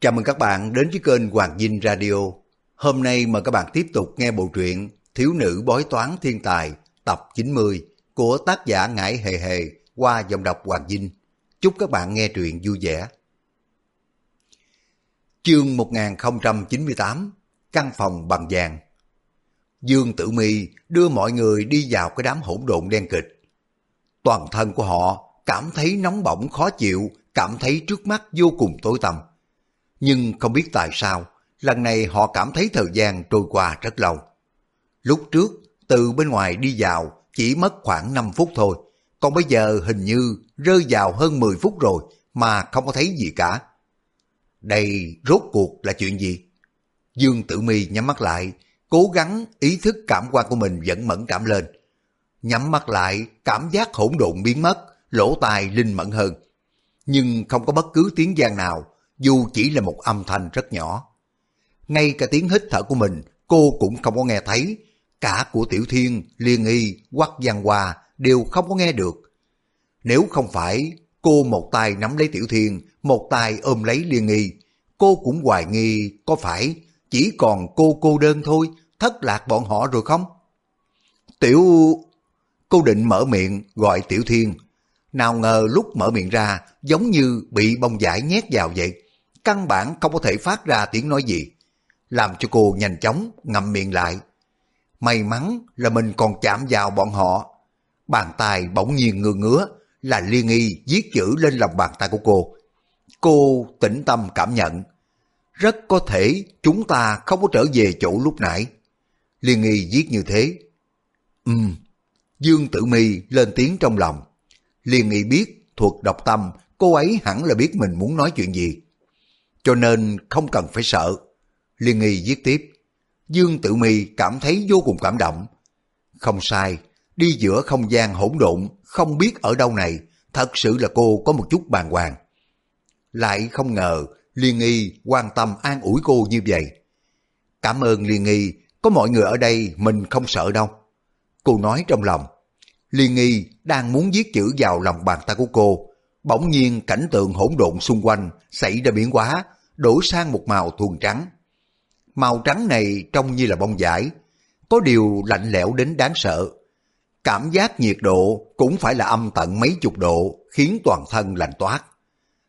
Chào mừng các bạn đến với kênh Hoàng Dinh Radio. Hôm nay mời các bạn tiếp tục nghe bộ truyện Thiếu nữ bói toán thiên tài tập 90 của tác giả Ngải Hề Hề qua dòng đọc Hoàng Dinh. Chúc các bạn nghe truyện vui vẻ. Chương 1098 Căn phòng bằng vàng Dương Tử Mi đưa mọi người đi vào cái đám hỗn độn đen kịch. Toàn thân của họ cảm thấy nóng bỏng khó chịu, cảm thấy trước mắt vô cùng tối tăm. Nhưng không biết tại sao, lần này họ cảm thấy thời gian trôi qua rất lâu. Lúc trước, từ bên ngoài đi vào chỉ mất khoảng 5 phút thôi, còn bây giờ hình như rơi vào hơn 10 phút rồi mà không có thấy gì cả. Đây rốt cuộc là chuyện gì? Dương Tử Mi nhắm mắt lại, cố gắng ý thức cảm quan của mình vẫn mẫn cảm lên. Nhắm mắt lại, cảm giác hỗn độn biến mất, lỗ tai linh mẫn hơn. Nhưng không có bất cứ tiếng gian nào, dù chỉ là một âm thanh rất nhỏ. Ngay cả tiếng hít thở của mình, cô cũng không có nghe thấy. Cả của Tiểu Thiên, Liên Y, Quắc Giang Hoa đều không có nghe được. Nếu không phải cô một tay nắm lấy Tiểu Thiên, một tay ôm lấy Liên Y, cô cũng hoài nghi có phải chỉ còn cô cô đơn thôi, thất lạc bọn họ rồi không? Tiểu... Cô định mở miệng gọi Tiểu Thiên. Nào ngờ lúc mở miệng ra giống như bị bông giải nhét vào vậy. Căn bản không có thể phát ra tiếng nói gì. Làm cho cô nhanh chóng ngậm miệng lại. May mắn là mình còn chạm vào bọn họ. Bàn tay bỗng nhiên ngơ ngứa là liên y viết chữ lên lòng bàn tay của cô. Cô tĩnh tâm cảm nhận. Rất có thể chúng ta không có trở về chỗ lúc nãy. Liên y viết như thế. Ừm, Dương Tử Mi lên tiếng trong lòng. Liên y biết thuộc độc tâm, cô ấy hẳn là biết mình muốn nói chuyện gì. Cho nên không cần phải sợ. Liên nghi viết tiếp. Dương Tử Mi cảm thấy vô cùng cảm động. Không sai, đi giữa không gian hỗn độn, không biết ở đâu này, thật sự là cô có một chút bàng hoàng. Lại không ngờ Liên nghi quan tâm an ủi cô như vậy. Cảm ơn Liên nghi. có mọi người ở đây mình không sợ đâu. Cô nói trong lòng. Liên nghi đang muốn viết chữ vào lòng bàn tay của cô. Bỗng nhiên cảnh tượng hỗn độn xung quanh xảy ra biến hóa, đổi sang một màu thuần trắng. Màu trắng này trông như là bông vải, có điều lạnh lẽo đến đáng sợ. Cảm giác nhiệt độ cũng phải là âm tận mấy chục độ, khiến toàn thân lạnh toát.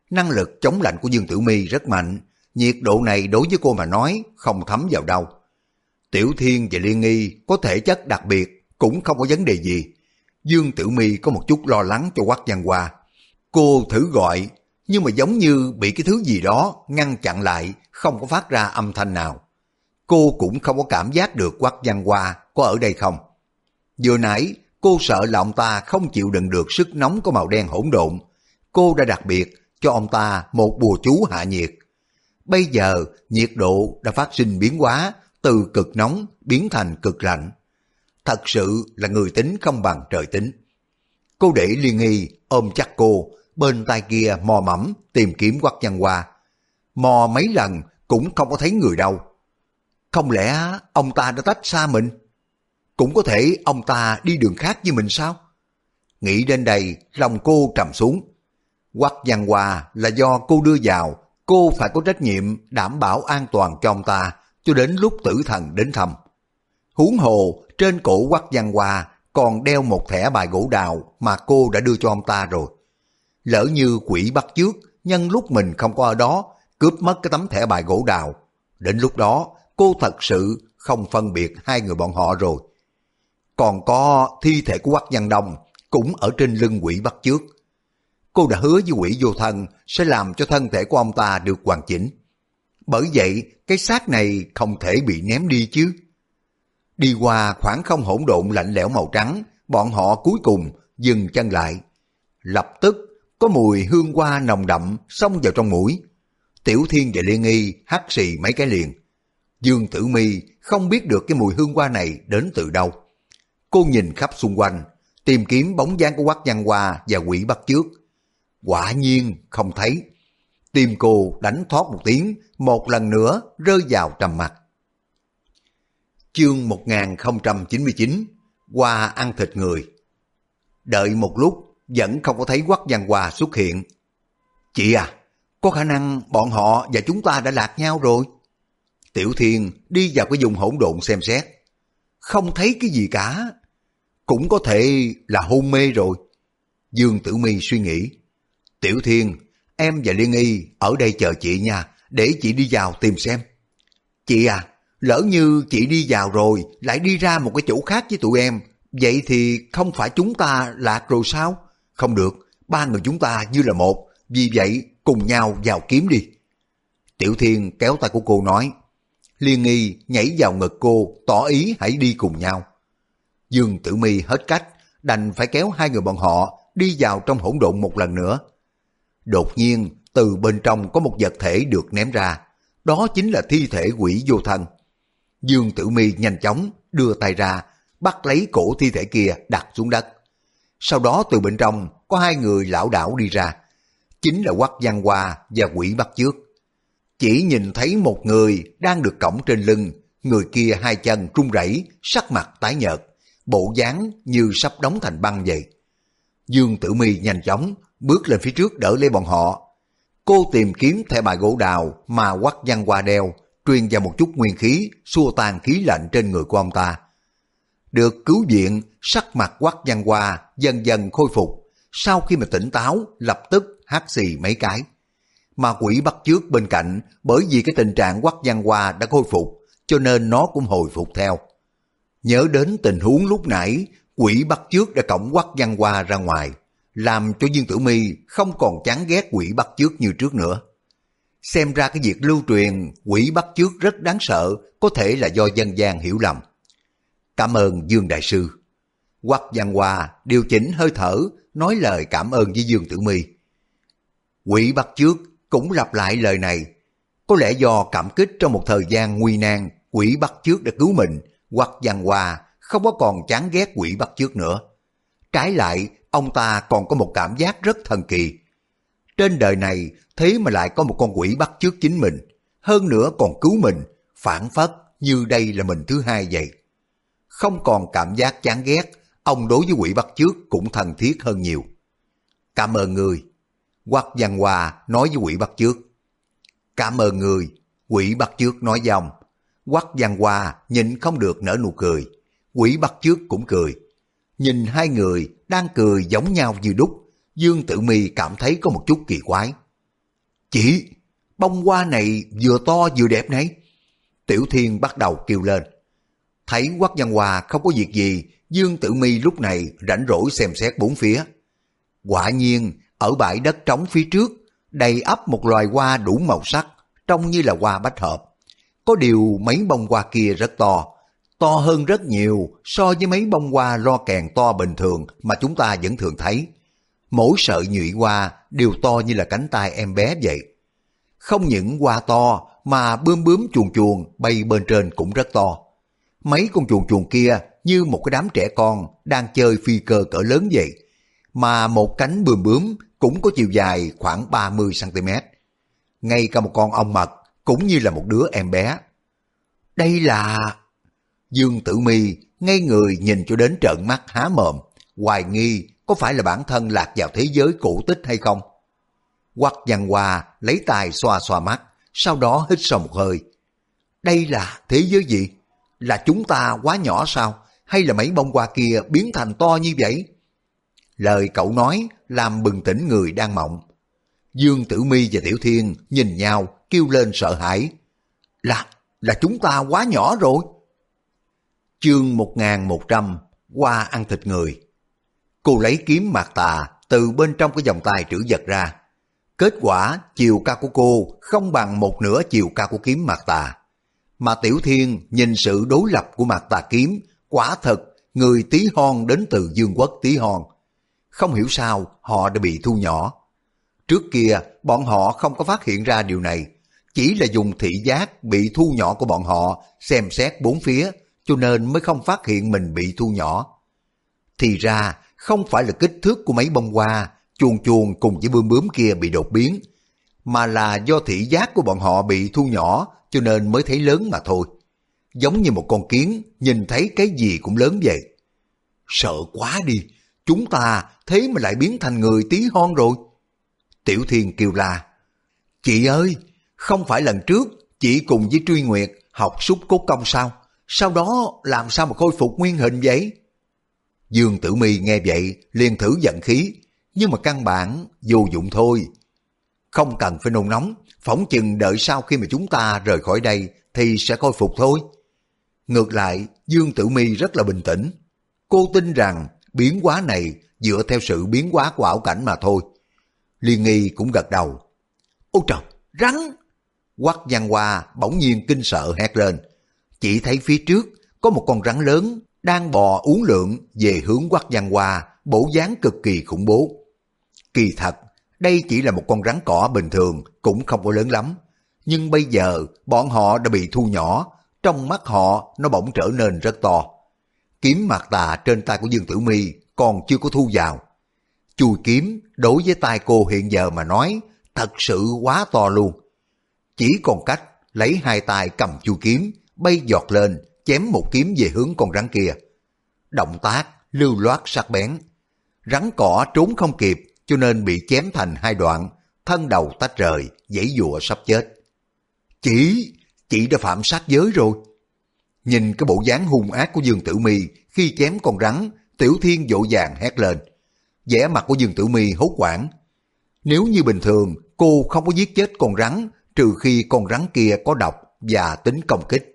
Năng lực chống lạnh của Dương Tử Mi rất mạnh, nhiệt độ này đối với cô mà nói không thấm vào đâu. Tiểu Thiên và Liên Nghi có thể chất đặc biệt, cũng không có vấn đề gì. Dương Tử Mi có một chút lo lắng cho Quách Văn Hoa. Cô thử gọi, nhưng mà giống như bị cái thứ gì đó ngăn chặn lại, không có phát ra âm thanh nào. Cô cũng không có cảm giác được quắc Văn Hoa có ở đây không. Vừa nãy, cô sợ là ông ta không chịu đựng được sức nóng của màu đen hỗn độn. Cô đã đặc biệt cho ông ta một bùa chú hạ nhiệt. Bây giờ, nhiệt độ đã phát sinh biến hóa từ cực nóng biến thành cực lạnh. Thật sự là người tính không bằng trời tính. Cô để liên nghi ôm chắc cô, bên tay kia mò mẫm tìm kiếm quắc văn hoa. Mò mấy lần cũng không có thấy người đâu. Không lẽ ông ta đã tách xa mình? Cũng có thể ông ta đi đường khác với mình sao? Nghĩ đến đây, lòng cô trầm xuống. Quắc văn hoa là do cô đưa vào, cô phải có trách nhiệm đảm bảo an toàn cho ông ta cho đến lúc tử thần đến thăm. Huống hồ, trên cổ quắc văn hoa còn đeo một thẻ bài gỗ đào mà cô đã đưa cho ông ta rồi. Lỡ như quỷ bắt trước, nhân lúc mình không có ở đó, cướp mất cái tấm thẻ bài gỗ đào. Đến lúc đó, cô thật sự không phân biệt hai người bọn họ rồi. Còn có thi thể của Quách Văn Đông cũng ở trên lưng quỷ bắt trước. Cô đã hứa với quỷ vô thân sẽ làm cho thân thể của ông ta được hoàn chỉnh. Bởi vậy, cái xác này không thể bị ném đi chứ. Đi qua khoảng không hỗn độn lạnh lẽo màu trắng, bọn họ cuối cùng dừng chân lại. Lập tức, có mùi hương hoa nồng đậm xông vào trong mũi. Tiểu Thiên và Liên Nghi hắt xì mấy cái liền. Dương Tử Mi không biết được cái mùi hương hoa này đến từ đâu. Cô nhìn khắp xung quanh, tìm kiếm bóng dáng của quắc văn hoa và quỷ bắt trước. Quả nhiên không thấy. Tim cô đánh thoát một tiếng, một lần nữa rơi vào trầm mặt. Chương 1099 Hoa ăn thịt người Đợi một lúc vẫn không có thấy quắc văn hòa xuất hiện. Chị à, có khả năng bọn họ và chúng ta đã lạc nhau rồi. Tiểu Thiên đi vào cái vùng hỗn độn xem xét. Không thấy cái gì cả. Cũng có thể là hôn mê rồi. Dương Tử Mi suy nghĩ. Tiểu Thiên, em và Liên Y ở đây chờ chị nha, để chị đi vào tìm xem. Chị à, lỡ như chị đi vào rồi, lại đi ra một cái chỗ khác với tụi em, vậy thì không phải chúng ta lạc rồi sao? Không được, ba người chúng ta như là một, vì vậy cùng nhau vào kiếm đi. Tiểu Thiên kéo tay của cô nói, Liên nghi nhảy vào ngực cô, tỏ ý hãy đi cùng nhau. Dương Tử Mi hết cách, đành phải kéo hai người bọn họ đi vào trong hỗn độn một lần nữa. Đột nhiên, từ bên trong có một vật thể được ném ra, đó chính là thi thể quỷ vô thân. Dương Tử Mi nhanh chóng đưa tay ra, bắt lấy cổ thi thể kia đặt xuống đất. Sau đó từ bên trong có hai người lão đảo đi ra, chính là Quắc Văn Hoa và Quỷ Bắt Trước. Chỉ nhìn thấy một người đang được cõng trên lưng, người kia hai chân trung rẩy, sắc mặt tái nhợt, bộ dáng như sắp đóng thành băng vậy. Dương Tử Mi nhanh chóng bước lên phía trước đỡ lấy bọn họ. Cô tìm kiếm thẻ bài gỗ đào mà quắc văn qua đeo, truyền vào một chút nguyên khí, xua tan khí lạnh trên người của ông ta. Được cứu viện, sắc mặt quắc văn hoa, dần dần khôi phục. Sau khi mà tỉnh táo, lập tức hát xì mấy cái. Mà quỷ bắt trước bên cạnh, bởi vì cái tình trạng quắc văn hoa đã khôi phục, cho nên nó cũng hồi phục theo. Nhớ đến tình huống lúc nãy, quỷ bắt trước đã cổng quắc văn hoa ra ngoài, làm cho Dương Tử Mi không còn chán ghét quỷ bắt trước như trước nữa. Xem ra cái việc lưu truyền quỷ bắt trước rất đáng sợ, có thể là do dân gian hiểu lầm. Cảm ơn Dương Đại Sư. Quắc Giang Hoa điều chỉnh hơi thở, nói lời cảm ơn với Dương Tử Mi. Quỷ bắt trước cũng lặp lại lời này. Có lẽ do cảm kích trong một thời gian nguy nan, quỷ bắt trước đã cứu mình, Quắc Giang Hoa không có còn chán ghét quỷ bắt trước nữa. Trái lại, ông ta còn có một cảm giác rất thần kỳ. Trên đời này, thế mà lại có một con quỷ bắt trước chính mình, hơn nữa còn cứu mình, phản phất như đây là mình thứ hai vậy. Không còn cảm giác chán ghét, ông đối với quỷ bắt trước cũng thân thiết hơn nhiều. Cảm ơn người. Quắc Văn Hòa nói với quỷ bắt trước. Cảm ơn người. Quỷ bắt trước nói với ông. Quắc Văn Hòa nhìn không được nở nụ cười. Quỷ bắt trước cũng cười. Nhìn hai người đang cười giống nhau như đúc, Dương Tử Mi cảm thấy có một chút kỳ quái. chỉ bông hoa này vừa to vừa đẹp này. Tiểu Thiên bắt đầu kêu lên. Thấy Quắc Văn Hòa không có việc gì, Dương Tử Mi lúc này rảnh rỗi xem xét bốn phía. Quả nhiên, ở bãi đất trống phía trước, đầy ấp một loài hoa đủ màu sắc, trông như là hoa bách hợp. Có điều mấy bông hoa kia rất to, to hơn rất nhiều so với mấy bông hoa lo kèn to bình thường mà chúng ta vẫn thường thấy. Mỗi sợi nhụy hoa đều to như là cánh tay em bé vậy. Không những hoa to mà bươm bướm chuồn chuồn bay bên trên cũng rất to. Mấy con chuồn chuồn kia như một cái đám trẻ con đang chơi phi cơ cỡ lớn vậy. Mà một cánh bướm bướm cũng có chiều dài khoảng 30cm. Ngay cả một con ong mật cũng như là một đứa em bé. Đây là... Dương Tử Mi ngay người nhìn cho đến trợn mắt há mồm, hoài nghi có phải là bản thân lạc vào thế giới cổ tích hay không. Quắc văn hoa lấy tay xoa xoa mắt, sau đó hít sâu một hơi. Đây là thế giới gì? Là chúng ta quá nhỏ sao? Hay là mấy bông hoa kia biến thành to như vậy? Lời cậu nói làm bừng tỉnh người đang mộng. Dương Tử Mi và Tiểu Thiên nhìn nhau kêu lên sợ hãi. Là, là chúng ta quá nhỏ rồi. Chương 1100 Qua ăn thịt người Cô lấy kiếm mạc tà từ bên trong cái vòng tay trữ vật ra. Kết quả chiều cao của cô không bằng một nửa chiều cao của kiếm mạc tà. Mà Tiểu Thiên nhìn sự đối lập của mạc tà kiếm, quả thật người tí hon đến từ dương quốc tí hon. Không hiểu sao họ đã bị thu nhỏ. Trước kia bọn họ không có phát hiện ra điều này, chỉ là dùng thị giác bị thu nhỏ của bọn họ xem xét bốn phía cho nên mới không phát hiện mình bị thu nhỏ. Thì ra, không phải là kích thước của mấy bông hoa, chuồn chuồn cùng với bươm bướm kia bị đột biến, mà là do thị giác của bọn họ bị thu nhỏ cho nên mới thấy lớn mà thôi. Giống như một con kiến, nhìn thấy cái gì cũng lớn vậy. Sợ quá đi, chúng ta thế mà lại biến thành người tí hon rồi. Tiểu Thiên kêu la, Chị ơi, không phải lần trước chị cùng với Truy Nguyệt học xúc cốt công sao? Sau đó làm sao mà khôi phục nguyên hình vậy? Dương Tử Mi nghe vậy liền thử giận khí, nhưng mà căn bản vô dụng thôi. Không cần phải nôn nóng, phỏng chừng đợi sau khi mà chúng ta rời khỏi đây thì sẽ khôi phục thôi. Ngược lại, Dương Tử Mi rất là bình tĩnh. Cô tin rằng biến hóa này dựa theo sự biến hóa của ảo cảnh mà thôi. Liên nghi cũng gật đầu. Ôi trời, rắn! Quắc văn hoa bỗng nhiên kinh sợ hét lên. Chỉ thấy phía trước có một con rắn lớn đang bò uống lượng về hướng quắc văn hoa, bổ dáng cực kỳ khủng bố. Kỳ thật, đây chỉ là một con rắn cỏ bình thường, cũng không có lớn lắm. Nhưng bây giờ, bọn họ đã bị thu nhỏ, trong mắt họ nó bỗng trở nên rất to. Kiếm mặt tà trên tay của Dương Tử Mi còn chưa có thu vào. Chùi kiếm đối với tay cô hiện giờ mà nói thật sự quá to luôn. Chỉ còn cách lấy hai tay cầm chu kiếm, bay giọt lên, chém một kiếm về hướng con rắn kia. Động tác lưu loát sắc bén. Rắn cỏ trốn không kịp cho nên bị chém thành hai đoạn, thân đầu tách rời, dãy dụa sắp chết. Chỉ, chị đã phạm sát giới rồi. Nhìn cái bộ dáng hung ác của Dương Tử Mi khi chém con rắn, Tiểu Thiên dỗ dàng hét lên. vẻ mặt của Dương Tử Mi hốt quảng. Nếu như bình thường cô không có giết chết con rắn trừ khi con rắn kia có độc và tính công kích.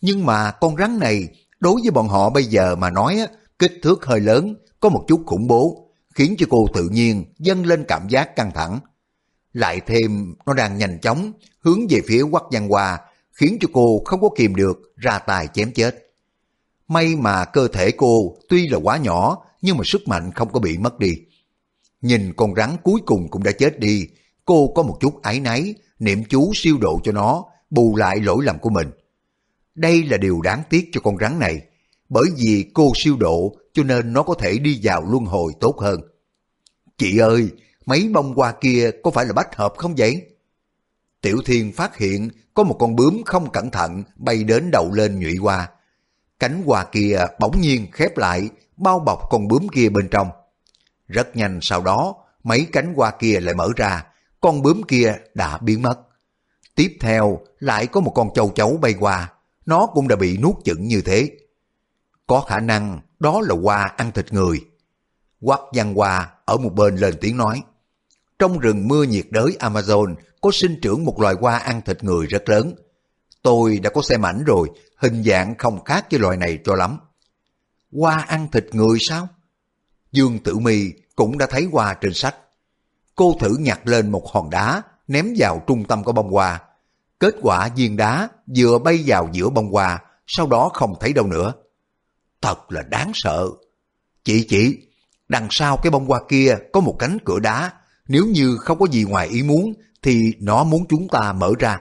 Nhưng mà con rắn này đối với bọn họ bây giờ mà nói kích thước hơi lớn, có một chút khủng bố, khiến cho cô tự nhiên dâng lên cảm giác căng thẳng. Lại thêm nó đang nhanh chóng hướng về phía quắc văn hoa, khiến cho cô không có kìm được ra tài chém chết. May mà cơ thể cô tuy là quá nhỏ nhưng mà sức mạnh không có bị mất đi. Nhìn con rắn cuối cùng cũng đã chết đi, cô có một chút áy náy, niệm chú siêu độ cho nó, bù lại lỗi lầm của mình. Đây là điều đáng tiếc cho con rắn này, bởi vì cô siêu độ cho nên nó có thể đi vào luân hồi tốt hơn. Chị ơi, mấy bông hoa kia có phải là bách hợp không vậy? Tiểu Thiên phát hiện có một con bướm không cẩn thận bay đến đầu lên nhụy hoa. Cánh hoa kia bỗng nhiên khép lại, bao bọc con bướm kia bên trong. Rất nhanh sau đó, mấy cánh hoa kia lại mở ra, con bướm kia đã biến mất. Tiếp theo lại có một con châu chấu bay qua, nó cũng đã bị nuốt chửng như thế. Có khả năng đó là hoa ăn thịt người. Quắc văn hoa ở một bên lên tiếng nói. Trong rừng mưa nhiệt đới Amazon có sinh trưởng một loài hoa ăn thịt người rất lớn. Tôi đã có xem ảnh rồi, hình dạng không khác với loài này cho lắm. Hoa ăn thịt người sao? Dương Tử Mi cũng đã thấy hoa trên sách. Cô thử nhặt lên một hòn đá, ném vào trung tâm của bông hoa. Kết quả viên đá vừa bay vào giữa bông hoa, sau đó không thấy đâu nữa. Thật là đáng sợ. Chị chị, đằng sau cái bông hoa kia có một cánh cửa đá, nếu như không có gì ngoài ý muốn thì nó muốn chúng ta mở ra.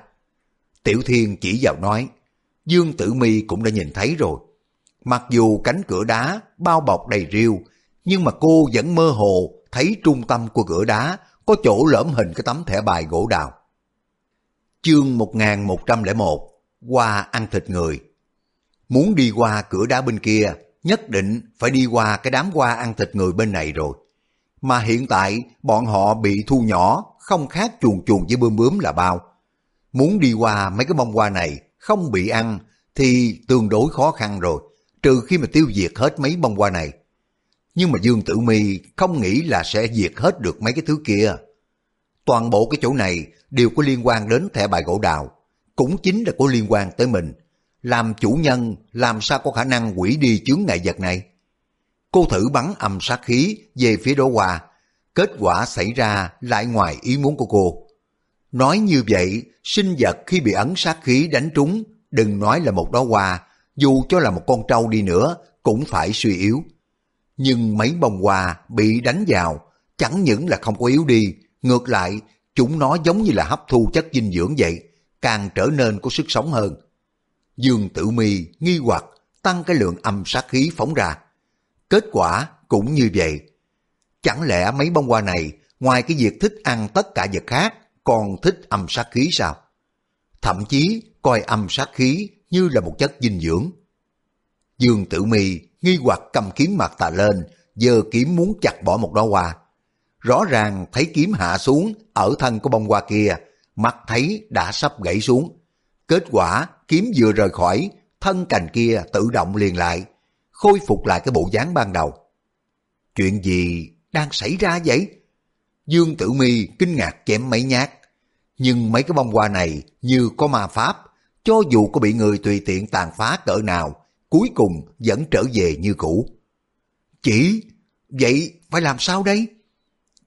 Tiểu Thiên chỉ vào nói, Dương Tử Mi cũng đã nhìn thấy rồi. Mặc dù cánh cửa đá bao bọc đầy riêu, nhưng mà cô vẫn mơ hồ thấy trung tâm của cửa đá có chỗ lõm hình cái tấm thẻ bài gỗ đào. Chương 1101 Qua ăn thịt người Muốn đi qua cửa đá bên kia, nhất định phải đi qua cái đám hoa ăn thịt người bên này rồi. Mà hiện tại bọn họ bị thu nhỏ, không khác chuồn chuồn với bướm bướm là bao. Muốn đi qua mấy cái bông hoa này không bị ăn thì tương đối khó khăn rồi, trừ khi mà tiêu diệt hết mấy bông hoa này. Nhưng mà Dương Tử Mi không nghĩ là sẽ diệt hết được mấy cái thứ kia. Toàn bộ cái chỗ này đều có liên quan đến thẻ bài gỗ đào, cũng chính là có liên quan tới mình. Làm chủ nhân làm sao có khả năng quỷ đi chướng ngại vật này? Cô thử bắn âm sát khí về phía đỗ hoa, kết quả xảy ra lại ngoài ý muốn của cô. Nói như vậy, sinh vật khi bị ấn sát khí đánh trúng, đừng nói là một đóa hoa, dù cho là một con trâu đi nữa, cũng phải suy yếu. Nhưng mấy bông hoa bị đánh vào, chẳng những là không có yếu đi, ngược lại, chúng nó giống như là hấp thu chất dinh dưỡng vậy, càng trở nên có sức sống hơn. Dương Tử Mi nghi hoặc tăng cái lượng âm sát khí phóng ra. Kết quả cũng như vậy. Chẳng lẽ mấy bông hoa này, ngoài cái việc thích ăn tất cả vật khác, còn thích âm sát khí sao? Thậm chí coi âm sát khí như là một chất dinh dưỡng. Dương Tử Mi nghi hoặc cầm kiếm mặt tà lên, giờ kiếm muốn chặt bỏ một đóa hoa. Rõ ràng thấy kiếm hạ xuống ở thân của bông hoa kia, mắt thấy đã sắp gãy xuống. Kết quả kiếm vừa rời khỏi, thân cành kia tự động liền lại, khôi phục lại cái bộ dáng ban đầu. Chuyện gì đang xảy ra vậy? Dương Tử Mi kinh ngạc chém mấy nhát, nhưng mấy cái bông hoa này như có ma pháp, cho dù có bị người tùy tiện tàn phá cỡ nào, cuối cùng vẫn trở về như cũ. Chỉ, vậy phải làm sao đây?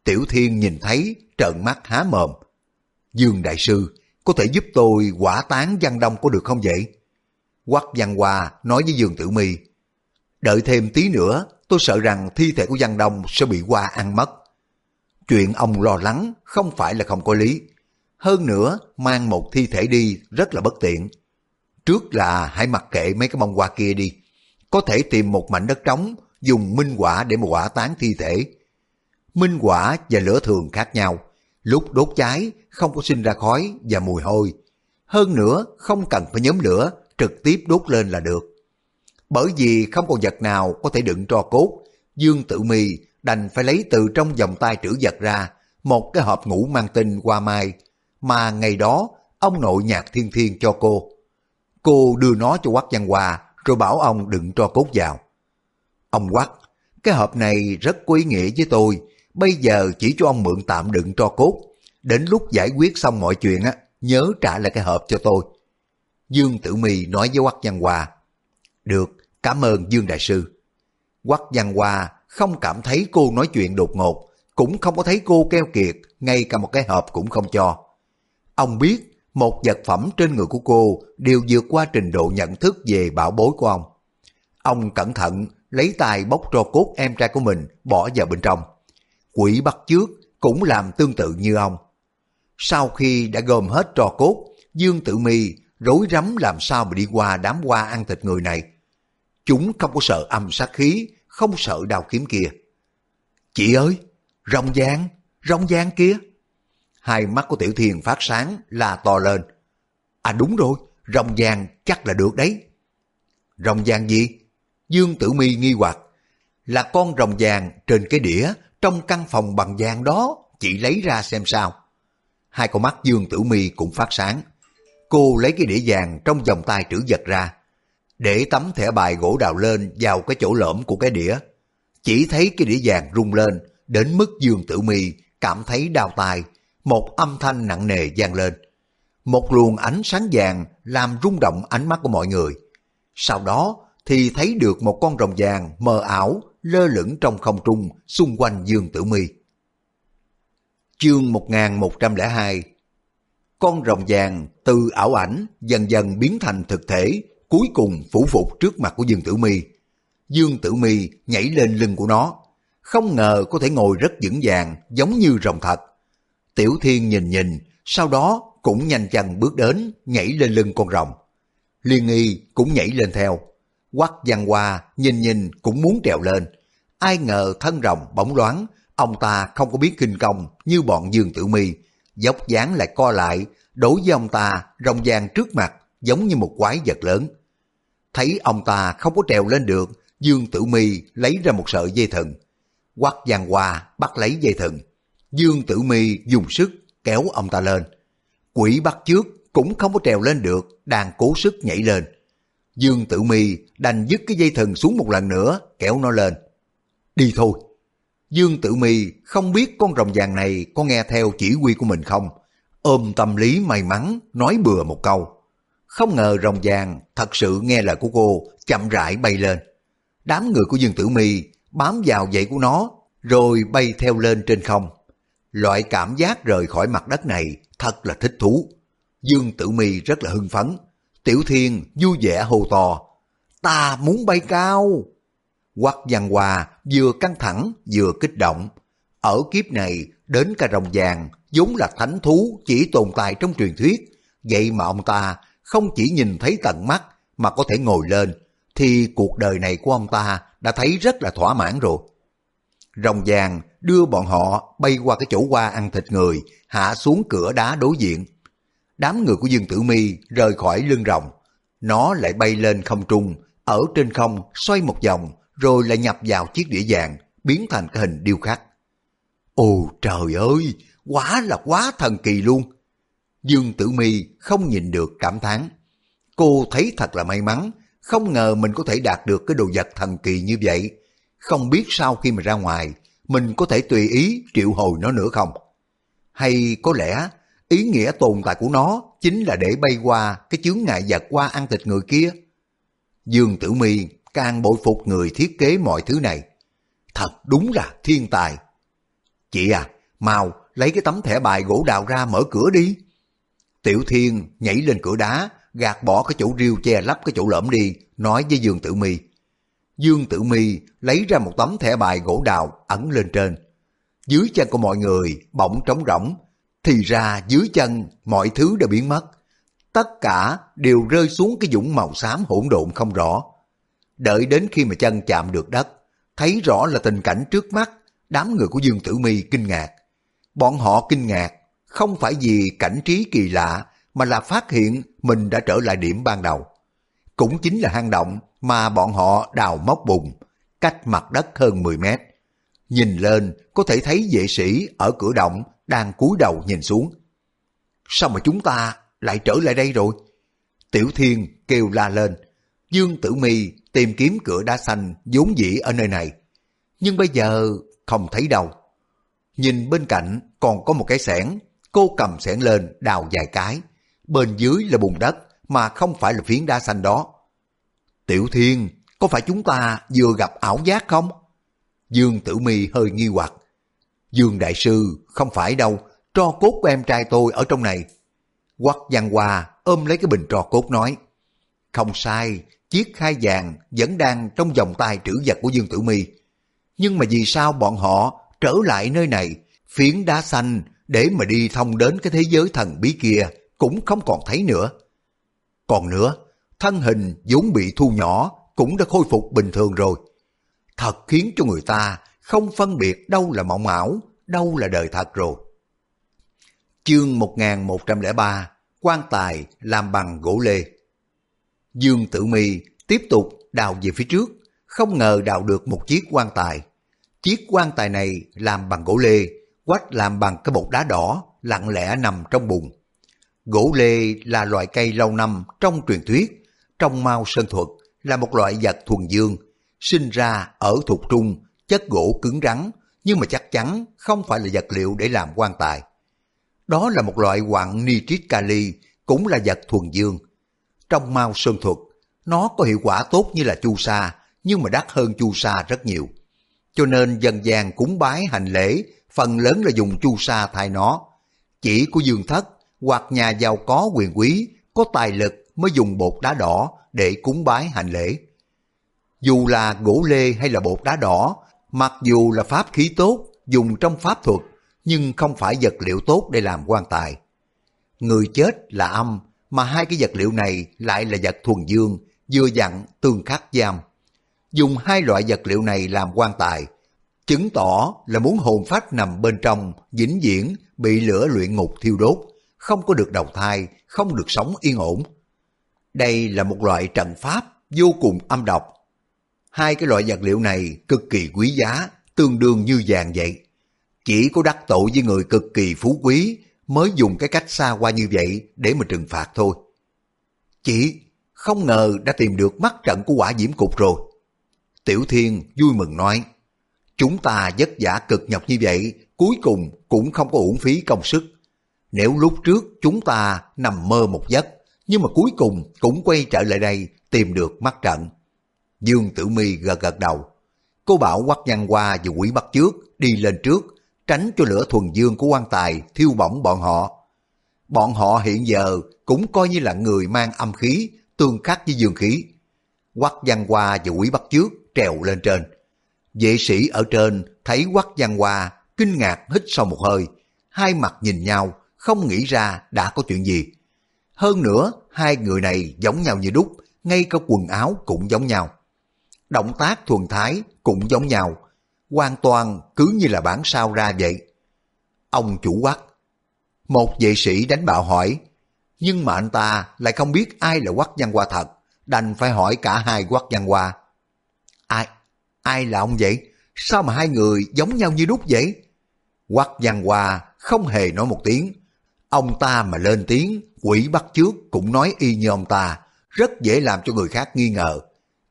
Tiểu Thiên nhìn thấy trợn mắt há mồm. Dương Đại Sư, có thể giúp tôi quả tán Văn Đông có được không vậy? Quắc Văn Hoa nói với Dương Tử Mi Đợi thêm tí nữa, tôi sợ rằng thi thể của Văn Đông sẽ bị Hoa ăn mất. Chuyện ông lo lắng không phải là không có lý. Hơn nữa, mang một thi thể đi rất là bất tiện. Trước là hãy mặc kệ mấy cái bông hoa kia đi. Có thể tìm một mảnh đất trống, dùng minh quả để mà quả tán thi thể. Minh quả và lửa thường khác nhau. Lúc đốt cháy, không có sinh ra khói và mùi hôi. Hơn nữa, không cần phải nhóm lửa, trực tiếp đốt lên là được. Bởi vì không còn vật nào có thể đựng tro cốt, Dương Tử Mi đành phải lấy từ trong vòng tay trữ vật ra một cái hộp ngủ mang tinh qua mai mà ngày đó ông nội nhạc thiên thiên cho cô. Cô đưa nó cho Quách Văn Hòa rồi bảo ông đựng tro cốt vào. Ông Quách, cái hộp này rất có ý nghĩa với tôi, bây giờ chỉ cho ông mượn tạm đựng tro cốt. Đến lúc giải quyết xong mọi chuyện á, nhớ trả lại cái hộp cho tôi. Dương Tử Mi nói với Quách Văn Hòa. Được, cảm ơn Dương Đại Sư. Quách Văn Hòa không cảm thấy cô nói chuyện đột ngột, cũng không có thấy cô keo kiệt, ngay cả một cái hộp cũng không cho. Ông biết một vật phẩm trên người của cô đều vượt qua trình độ nhận thức về bảo bối của ông. Ông cẩn thận lấy tay bóc tro cốt em trai của mình bỏ vào bên trong. Quỷ bắt trước cũng làm tương tự như ông. Sau khi đã gom hết trò cốt, Dương Tử Mi rối rắm làm sao mà đi qua đám hoa ăn thịt người này. Chúng không có sợ âm sát khí, không sợ đào kiếm kia. Chị ơi, rồng giang, rồng giang kia. Hai mắt của Tiểu Thiền phát sáng là to lên. À đúng rồi, rồng giang chắc là được đấy. Rồng giang gì? Dương Tử Mi nghi hoặc. Là con rồng vàng trên cái đĩa trong căn phòng bằng vàng đó, chị lấy ra xem sao. Hai con mắt Dương Tử Mi cũng phát sáng. Cô lấy cái đĩa vàng trong vòng tay trữ vật ra, để tấm thẻ bài gỗ đào lên vào cái chỗ lõm của cái đĩa. Chỉ thấy cái đĩa vàng rung lên, đến mức Dương Tử Mi cảm thấy đau tai, một âm thanh nặng nề vang lên. Một luồng ánh sáng vàng làm rung động ánh mắt của mọi người. Sau đó thì thấy được một con rồng vàng mờ ảo lơ lửng trong không trung xung quanh Dương Tử Mi. Chương 1102 Con rồng vàng từ ảo ảnh dần dần biến thành thực thể, cuối cùng phủ phục trước mặt của Dương Tử Mi. Dương Tử Mi nhảy lên lưng của nó, không ngờ có thể ngồi rất vững vàng giống như rồng thật. Tiểu Thiên nhìn nhìn, sau đó cũng nhanh chân bước đến, nhảy lên lưng con rồng. Liên nghi cũng nhảy lên theo. Quắc văn hoa nhìn nhìn cũng muốn trèo lên. Ai ngờ thân rồng bóng loáng, ông ta không có biết kinh công như bọn Dương Tử Mi, dốc dáng lại co lại, đối với ông ta rồng vàng trước mặt giống như một quái vật lớn. Thấy ông ta không có trèo lên được, Dương Tử Mi lấy ra một sợi dây thừng. Quắc Giang Hoa bắt lấy dây thừng. Dương Tử Mi dùng sức kéo ông ta lên. Quỷ bắt trước cũng không có trèo lên được, đang cố sức nhảy lên. Dương Tử Mi đành dứt cái dây thừng xuống một lần nữa, kéo nó lên. Đi thôi. Dương Tử Mi không biết con rồng vàng này có nghe theo chỉ huy của mình không, ôm tâm lý may mắn nói bừa một câu. Không ngờ rồng vàng thật sự nghe lời của cô chậm rãi bay lên. Đám người của Dương Tử Mi bám vào dãy của nó rồi bay theo lên trên không. Loại cảm giác rời khỏi mặt đất này thật là thích thú. Dương Tử Mi rất là hưng phấn. Tiểu Thiên vui vẻ hô to. Ta muốn bay cao. Quắc văn hòa vừa căng thẳng vừa kích động. Ở kiếp này đến cả rồng vàng vốn là thánh thú chỉ tồn tại trong truyền thuyết. Vậy mà ông ta không chỉ nhìn thấy tận mắt mà có thể ngồi lên thì cuộc đời này của ông ta đã thấy rất là thỏa mãn rồi. Rồng vàng đưa bọn họ bay qua cái chỗ hoa ăn thịt người, hạ xuống cửa đá đối diện. Đám người của Dương Tử Mi rời khỏi lưng rồng, nó lại bay lên không trung, ở trên không xoay một vòng, rồi lại nhập vào chiếc đĩa vàng, biến thành cái hình điêu khắc. Ồ trời ơi, quá là quá thần kỳ luôn. Dương Tử Mi không nhìn được cảm thán. Cô thấy thật là may mắn, không ngờ mình có thể đạt được cái đồ vật thần kỳ như vậy. Không biết sau khi mà ra ngoài, mình có thể tùy ý triệu hồi nó nữa không? Hay có lẽ ý nghĩa tồn tại của nó chính là để bay qua cái chướng ngại vật qua ăn thịt người kia? Dương Tử Mi càng bội phục người thiết kế mọi thứ này. Thật đúng là thiên tài. Chị à, mau lấy cái tấm thẻ bài gỗ đào ra mở cửa đi. Tiểu Thiên nhảy lên cửa đá, gạt bỏ cái chỗ riêu che lắp cái chỗ lõm đi, nói với Dương Tử Mi. Dương Tử Mi lấy ra một tấm thẻ bài gỗ đào ẩn lên trên. Dưới chân của mọi người bỗng trống rỗng, thì ra dưới chân mọi thứ đã biến mất. Tất cả đều rơi xuống cái dũng màu xám hỗn độn không rõ. Đợi đến khi mà chân chạm được đất, thấy rõ là tình cảnh trước mắt, đám người của Dương Tử Mi kinh ngạc. Bọn họ kinh ngạc không phải vì cảnh trí kỳ lạ mà là phát hiện mình đã trở lại điểm ban đầu. Cũng chính là hang động mà bọn họ đào móc bùn, cách mặt đất hơn 10 mét. Nhìn lên có thể thấy vệ sĩ ở cửa động đang cúi đầu nhìn xuống. Sao mà chúng ta lại trở lại đây rồi? Tiểu Thiên kêu la lên. Dương Tử Mi tìm kiếm cửa đá xanh vốn dĩ ở nơi này. Nhưng bây giờ không thấy đâu. Nhìn bên cạnh còn có một cái xẻng, cô cầm xẻng lên đào vài cái. Bên dưới là bùn đất mà không phải là phiến đá xanh đó. Tiểu Thiên, có phải chúng ta vừa gặp ảo giác không? Dương Tử Mi hơi nghi hoặc. Dương Đại Sư, không phải đâu, tro cốt của em trai tôi ở trong này. Quắc Văn Hoa ôm lấy cái bình trò cốt nói. Không sai, chiếc khai vàng vẫn đang trong vòng tay trữ vật của Dương Tử Mi. Nhưng mà vì sao bọn họ trở lại nơi này, phiến đá xanh để mà đi thông đến cái thế giới thần bí kia cũng không còn thấy nữa. Còn nữa, thân hình vốn bị thu nhỏ cũng đã khôi phục bình thường rồi. Thật khiến cho người ta không phân biệt đâu là mộng ảo, đâu là đời thật rồi. Chương 1103 quan tài làm bằng gỗ lê Dương Tử Mi tiếp tục đào về phía trước, không ngờ đào được một chiếc quan tài. Chiếc quan tài này làm bằng gỗ lê, quách làm bằng cái bột đá đỏ, lặng lẽ nằm trong bùn. Gỗ lê là loại cây lâu năm trong truyền thuyết, trong mao sơn thuật là một loại vật thuần dương, sinh ra ở thuộc trung, chất gỗ cứng rắn, nhưng mà chắc chắn không phải là vật liệu để làm quan tài. Đó là một loại quặng nitrit kali, cũng là vật thuần dương. Trong mao sơn thuật, nó có hiệu quả tốt như là chu sa, nhưng mà đắt hơn chu sa rất nhiều. Cho nên dân gian cúng bái hành lễ, phần lớn là dùng chu sa thay nó. Chỉ của dương thất hoặc nhà giàu có quyền quý, có tài lực mới dùng bột đá đỏ để cúng bái hành lễ. Dù là gỗ lê hay là bột đá đỏ, mặc dù là pháp khí tốt, dùng trong pháp thuật, nhưng không phải vật liệu tốt để làm quan tài. Người chết là âm, mà hai cái vật liệu này lại là vật thuần dương, vừa dặn tương khắc giam. Dùng hai loại vật liệu này làm quan tài, chứng tỏ là muốn hồn phách nằm bên trong, vĩnh viễn bị lửa luyện ngục thiêu đốt, không có được đầu thai, không được sống yên ổn. Đây là một loại trận pháp vô cùng âm độc. Hai cái loại vật liệu này cực kỳ quý giá, tương đương như vàng vậy. Chỉ có đắc tội với người cực kỳ phú quý mới dùng cái cách xa qua như vậy để mà trừng phạt thôi. Chị không ngờ đã tìm được mắt trận của quả diễm cục rồi. Tiểu Thiên vui mừng nói, chúng ta vất vả cực nhọc như vậy, cuối cùng cũng không có uổng phí công sức. Nếu lúc trước chúng ta nằm mơ một giấc, nhưng mà cuối cùng cũng quay trở lại đây tìm được mắt trận. Dương Tử Mi gật gật đầu. Cô bảo quắc nhăn qua và quỷ bắt trước, đi lên trước, tránh cho lửa thuần dương của quan tài thiêu bỏng bọn họ. Bọn họ hiện giờ cũng coi như là người mang âm khí, tương khắc với dương khí. Quắc văn qua và quỷ bắt trước trèo lên trên. Vệ sĩ ở trên thấy quắc văn qua, kinh ngạc hít sâu một hơi, hai mặt nhìn nhau, không nghĩ ra đã có chuyện gì. Hơn nữa, hai người này giống nhau như đúc, ngay cả quần áo cũng giống nhau. Động tác thuần thái cũng giống nhau, hoàn toàn cứ như là bản sao ra vậy. Ông chủ quắc. Một vệ sĩ đánh bạo hỏi, nhưng mà anh ta lại không biết ai là quắc văn hoa thật, đành phải hỏi cả hai quắc văn hoa. Ai, ai là ông vậy? Sao mà hai người giống nhau như đúc vậy? Quắc văn hoa không hề nói một tiếng. Ông ta mà lên tiếng, quỷ bắt trước cũng nói y như ông ta, rất dễ làm cho người khác nghi ngờ.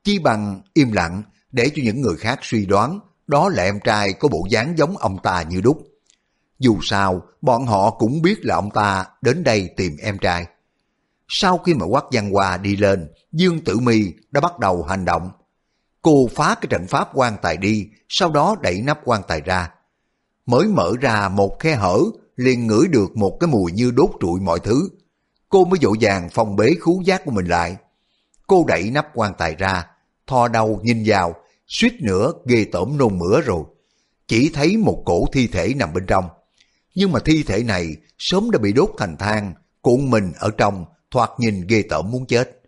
Chi bằng im lặng để cho những người khác suy đoán đó là em trai có bộ dáng giống ông ta như đúc. Dù sao, bọn họ cũng biết là ông ta đến đây tìm em trai. Sau khi mà quát văn hoa đi lên, Dương Tử Mi đã bắt đầu hành động. Cô phá cái trận pháp quan tài đi, sau đó đẩy nắp quan tài ra. Mới mở ra một khe hở, liền ngửi được một cái mùi như đốt trụi mọi thứ. Cô mới dỗ dàng phòng bế khú giác của mình lại. Cô đẩy nắp quan tài ra, thò đầu nhìn vào, suýt nữa ghê tởm nôn mửa rồi. Chỉ thấy một cổ thi thể nằm bên trong. Nhưng mà thi thể này sớm đã bị đốt thành than, cuộn mình ở trong, thoạt nhìn ghê tởm muốn chết.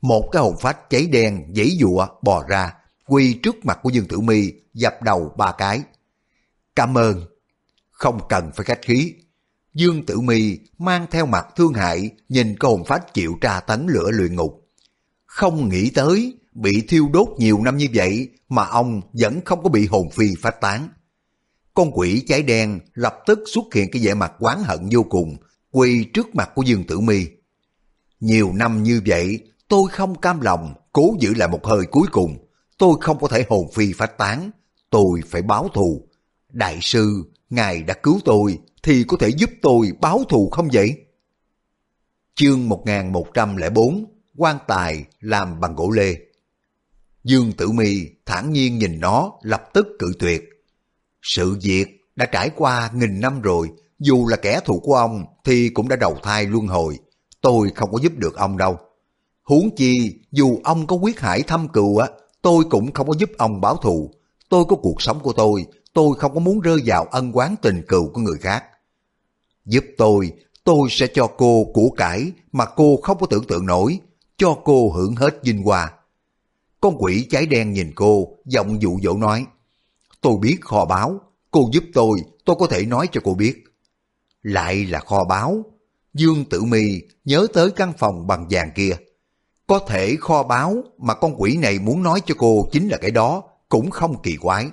Một cái hồn phách cháy đen, giấy dụa, bò ra, quỳ trước mặt của Dương Tử Mi dập đầu ba cái. Cảm ơn. Không cần phải khách khí. Dương Tử Mi mang theo mặt thương hại nhìn cái hồn phách chịu tra tấn lửa luyện ngục. Không nghĩ tới bị thiêu đốt nhiều năm như vậy mà ông vẫn không có bị hồn phi phát tán. Con quỷ cháy đen lập tức xuất hiện cái vẻ mặt quán hận vô cùng, quỳ trước mặt của Dương Tử Mi. Nhiều năm như vậy, tôi không cam lòng, cố giữ lại một hơi cuối cùng. Tôi không có thể hồn phi phát tán, tôi phải báo thù. Đại sư, ngài đã cứu tôi, thì có thể giúp tôi báo thù không vậy? Chương 1104 quan tài làm bằng gỗ lê Dương Tử Mi thản nhiên nhìn nó lập tức cự tuyệt. Sự việc đã trải qua nghìn năm rồi, dù là kẻ thù của ông thì cũng đã đầu thai luân hồi. Tôi không có giúp được ông đâu. Huống chi, dù ông có quyết hải thăm cừu á, tôi cũng không có giúp ông báo thù. Tôi có cuộc sống của tôi, tôi không có muốn rơi vào ân quán tình cừu của người khác. Giúp tôi, tôi sẽ cho cô của cải mà cô không có tưởng tượng nổi, cho cô hưởng hết vinh hoa. Con quỷ cháy đen nhìn cô, giọng dụ dỗ nói, tôi biết kho báo, cô giúp tôi, tôi có thể nói cho cô biết. Lại là kho báo. Dương Tử Mi nhớ tới căn phòng bằng vàng kia. Có thể kho báo mà con quỷ này muốn nói cho cô chính là cái đó, cũng không kỳ quái.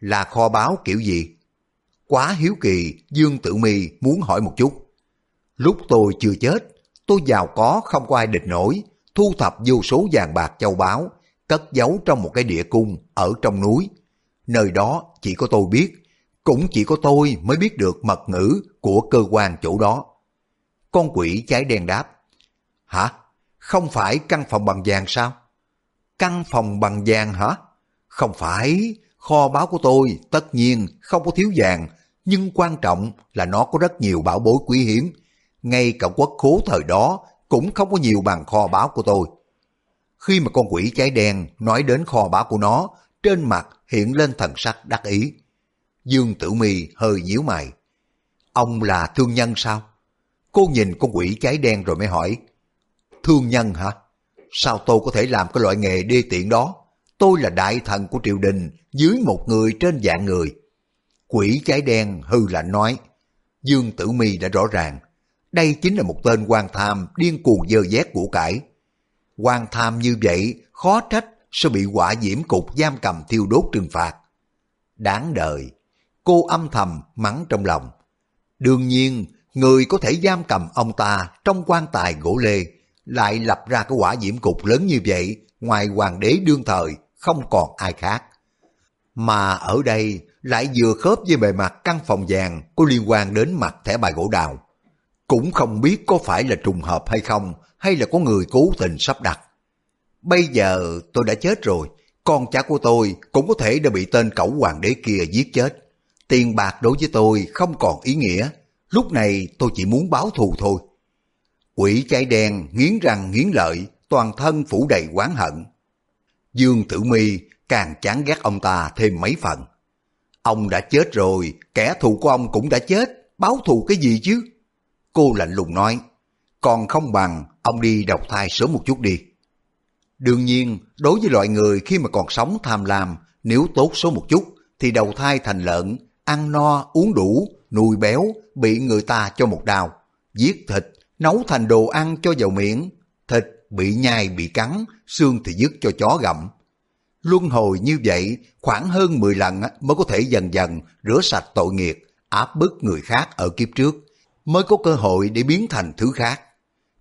Là kho báo kiểu gì? Quá hiếu kỳ, Dương Tử Mi muốn hỏi một chút. Lúc tôi chưa chết, tôi giàu có không có ai địch nổi, thu thập vô số vàng bạc châu báu, cất giấu trong một cái địa cung ở trong núi. Nơi đó chỉ có tôi biết, cũng chỉ có tôi mới biết được mật ngữ của cơ quan chỗ đó. Con quỷ cháy đen đáp. Hả? Không phải căn phòng bằng vàng sao? Căn phòng bằng vàng hả? Không phải, kho báo của tôi tất nhiên không có thiếu vàng, nhưng quan trọng là nó có rất nhiều bảo bối quý hiếm. Ngay cả quốc khố thời đó cũng không có nhiều bằng kho báo của tôi. Khi mà con quỷ cháy đen nói đến kho báu của nó, trên mặt hiện lên thần sắc đắc ý. Dương Tử Mi hơi nhíu mày. Ông là thương nhân sao? Cô nhìn con quỷ cháy đen rồi mới hỏi. Thương nhân hả? Sao tôi có thể làm cái loại nghề đê tiện đó? Tôi là đại thần của triều đình, dưới một người trên dạng người. Quỷ cháy đen hư lạnh nói. Dương Tử Mi đã rõ ràng. Đây chính là một tên quan tham điên cuồng dơ dét của cải quan tham như vậy khó trách sẽ bị quả diễm cục giam cầm thiêu đốt trừng phạt. Đáng đời, cô âm thầm mắng trong lòng. Đương nhiên, người có thể giam cầm ông ta trong quan tài gỗ lê, lại lập ra cái quả diễm cục lớn như vậy, ngoài hoàng đế đương thời, không còn ai khác. Mà ở đây lại vừa khớp với bề mặt căn phòng vàng có liên quan đến mặt thẻ bài gỗ đào. Cũng không biết có phải là trùng hợp hay không, hay là có người cố tình sắp đặt. Bây giờ tôi đã chết rồi, con cháu của tôi cũng có thể đã bị tên cẩu hoàng đế kia giết chết. Tiền bạc đối với tôi không còn ý nghĩa, lúc này tôi chỉ muốn báo thù thôi. Quỷ cháy đen nghiến răng nghiến lợi, toàn thân phủ đầy oán hận. Dương Tử Mi càng chán ghét ông ta thêm mấy phần. Ông đã chết rồi, kẻ thù của ông cũng đã chết, báo thù cái gì chứ? Cô lạnh lùng nói, còn không bằng ông đi đầu thai sớm một chút đi. Đương nhiên, đối với loại người khi mà còn sống tham lam, nếu tốt số một chút, thì đầu thai thành lợn, ăn no, uống đủ, nuôi béo, bị người ta cho một đào, giết thịt, nấu thành đồ ăn cho vào miệng, thịt bị nhai bị cắn, xương thì dứt cho chó gặm. Luân hồi như vậy khoảng hơn 10 lần mới có thể dần dần rửa sạch tội nghiệp, áp bức người khác ở kiếp trước. mới có cơ hội để biến thành thứ khác.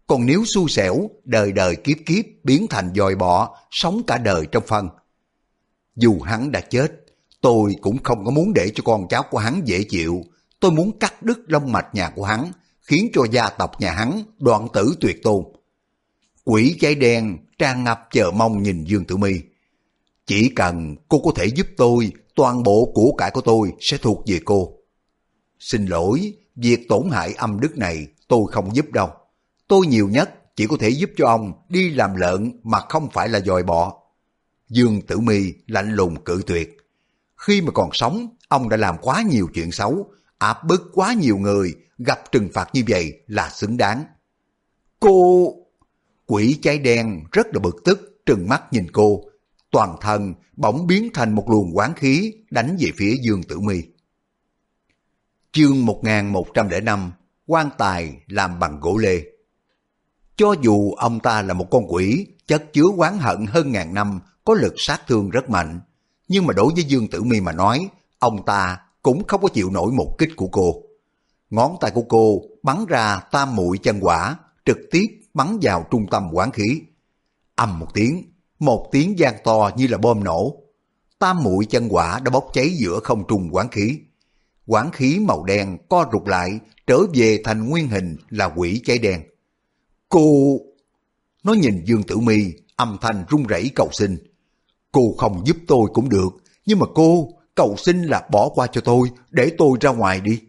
Còn nếu xui xẻo, đời đời kiếp kiếp biến thành dòi bọ, sống cả đời trong phân. Dù hắn đã chết, tôi cũng không có muốn để cho con cháu của hắn dễ chịu. Tôi muốn cắt đứt lông mạch nhà của hắn, khiến cho gia tộc nhà hắn đoạn tử tuyệt tôn. Quỷ cháy đen tràn ngập chờ mong nhìn Dương Tử Mi. Chỉ cần cô có thể giúp tôi, toàn bộ của cải của tôi sẽ thuộc về cô. Xin lỗi, việc tổn hại âm đức này tôi không giúp đâu. Tôi nhiều nhất chỉ có thể giúp cho ông đi làm lợn mà không phải là dòi bọ. Dương Tử Mi lạnh lùng cự tuyệt. Khi mà còn sống, ông đã làm quá nhiều chuyện xấu, áp bức quá nhiều người, gặp trừng phạt như vậy là xứng đáng. Cô... Quỷ cháy đen rất là bực tức, trừng mắt nhìn cô. Toàn thân bỗng biến thành một luồng quán khí đánh về phía Dương Tử Mi. Chương 1105 quan tài làm bằng gỗ lê cho dù ông ta là một con quỷ, chất chứa oán hận hơn ngàn năm, có lực sát thương rất mạnh. Nhưng mà đối với Dương Tử Mi mà nói, ông ta cũng không có chịu nổi một kích của cô. Ngón tay của cô bắn ra tam mũi chân quả, trực tiếp bắn vào trung tâm quán khí. Âm một tiếng, một tiếng gian to như là bom nổ. Tam mũi chân quả đã bốc cháy giữa không trung quán khí. Quán khí màu đen co rụt lại, trở về thành nguyên hình là quỷ cháy đen. Cô... Nó nhìn Dương Tử Mi âm thanh run rẩy cầu xin. Cô không giúp tôi cũng được, nhưng mà cô cầu xin là bỏ qua cho tôi, để tôi ra ngoài đi.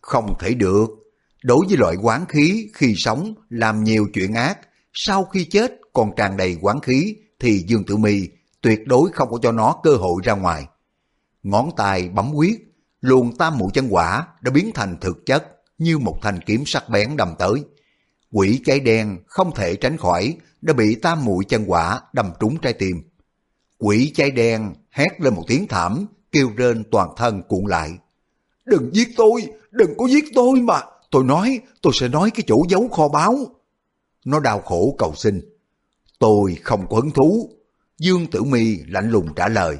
Không thể được. Đối với loại quán khí khi sống làm nhiều chuyện ác, sau khi chết còn tràn đầy quán khí thì Dương Tử Mi tuyệt đối không có cho nó cơ hội ra ngoài. Ngón tay bấm quyết, luồng tam mụ chân quả đã biến thành thực chất như một thanh kiếm sắc bén đâm tới. Quỷ cháy đen không thể tránh khỏi đã bị tam mũi chân quả đâm trúng trái tim. Quỷ cháy đen hét lên một tiếng thảm, kêu rên toàn thân cuộn lại. Đừng giết tôi, đừng có giết tôi mà. Tôi nói, tôi sẽ nói cái chỗ giấu kho báu. Nó đau khổ cầu xin. Tôi không có hứng thú. Dương Tử Mi lạnh lùng trả lời.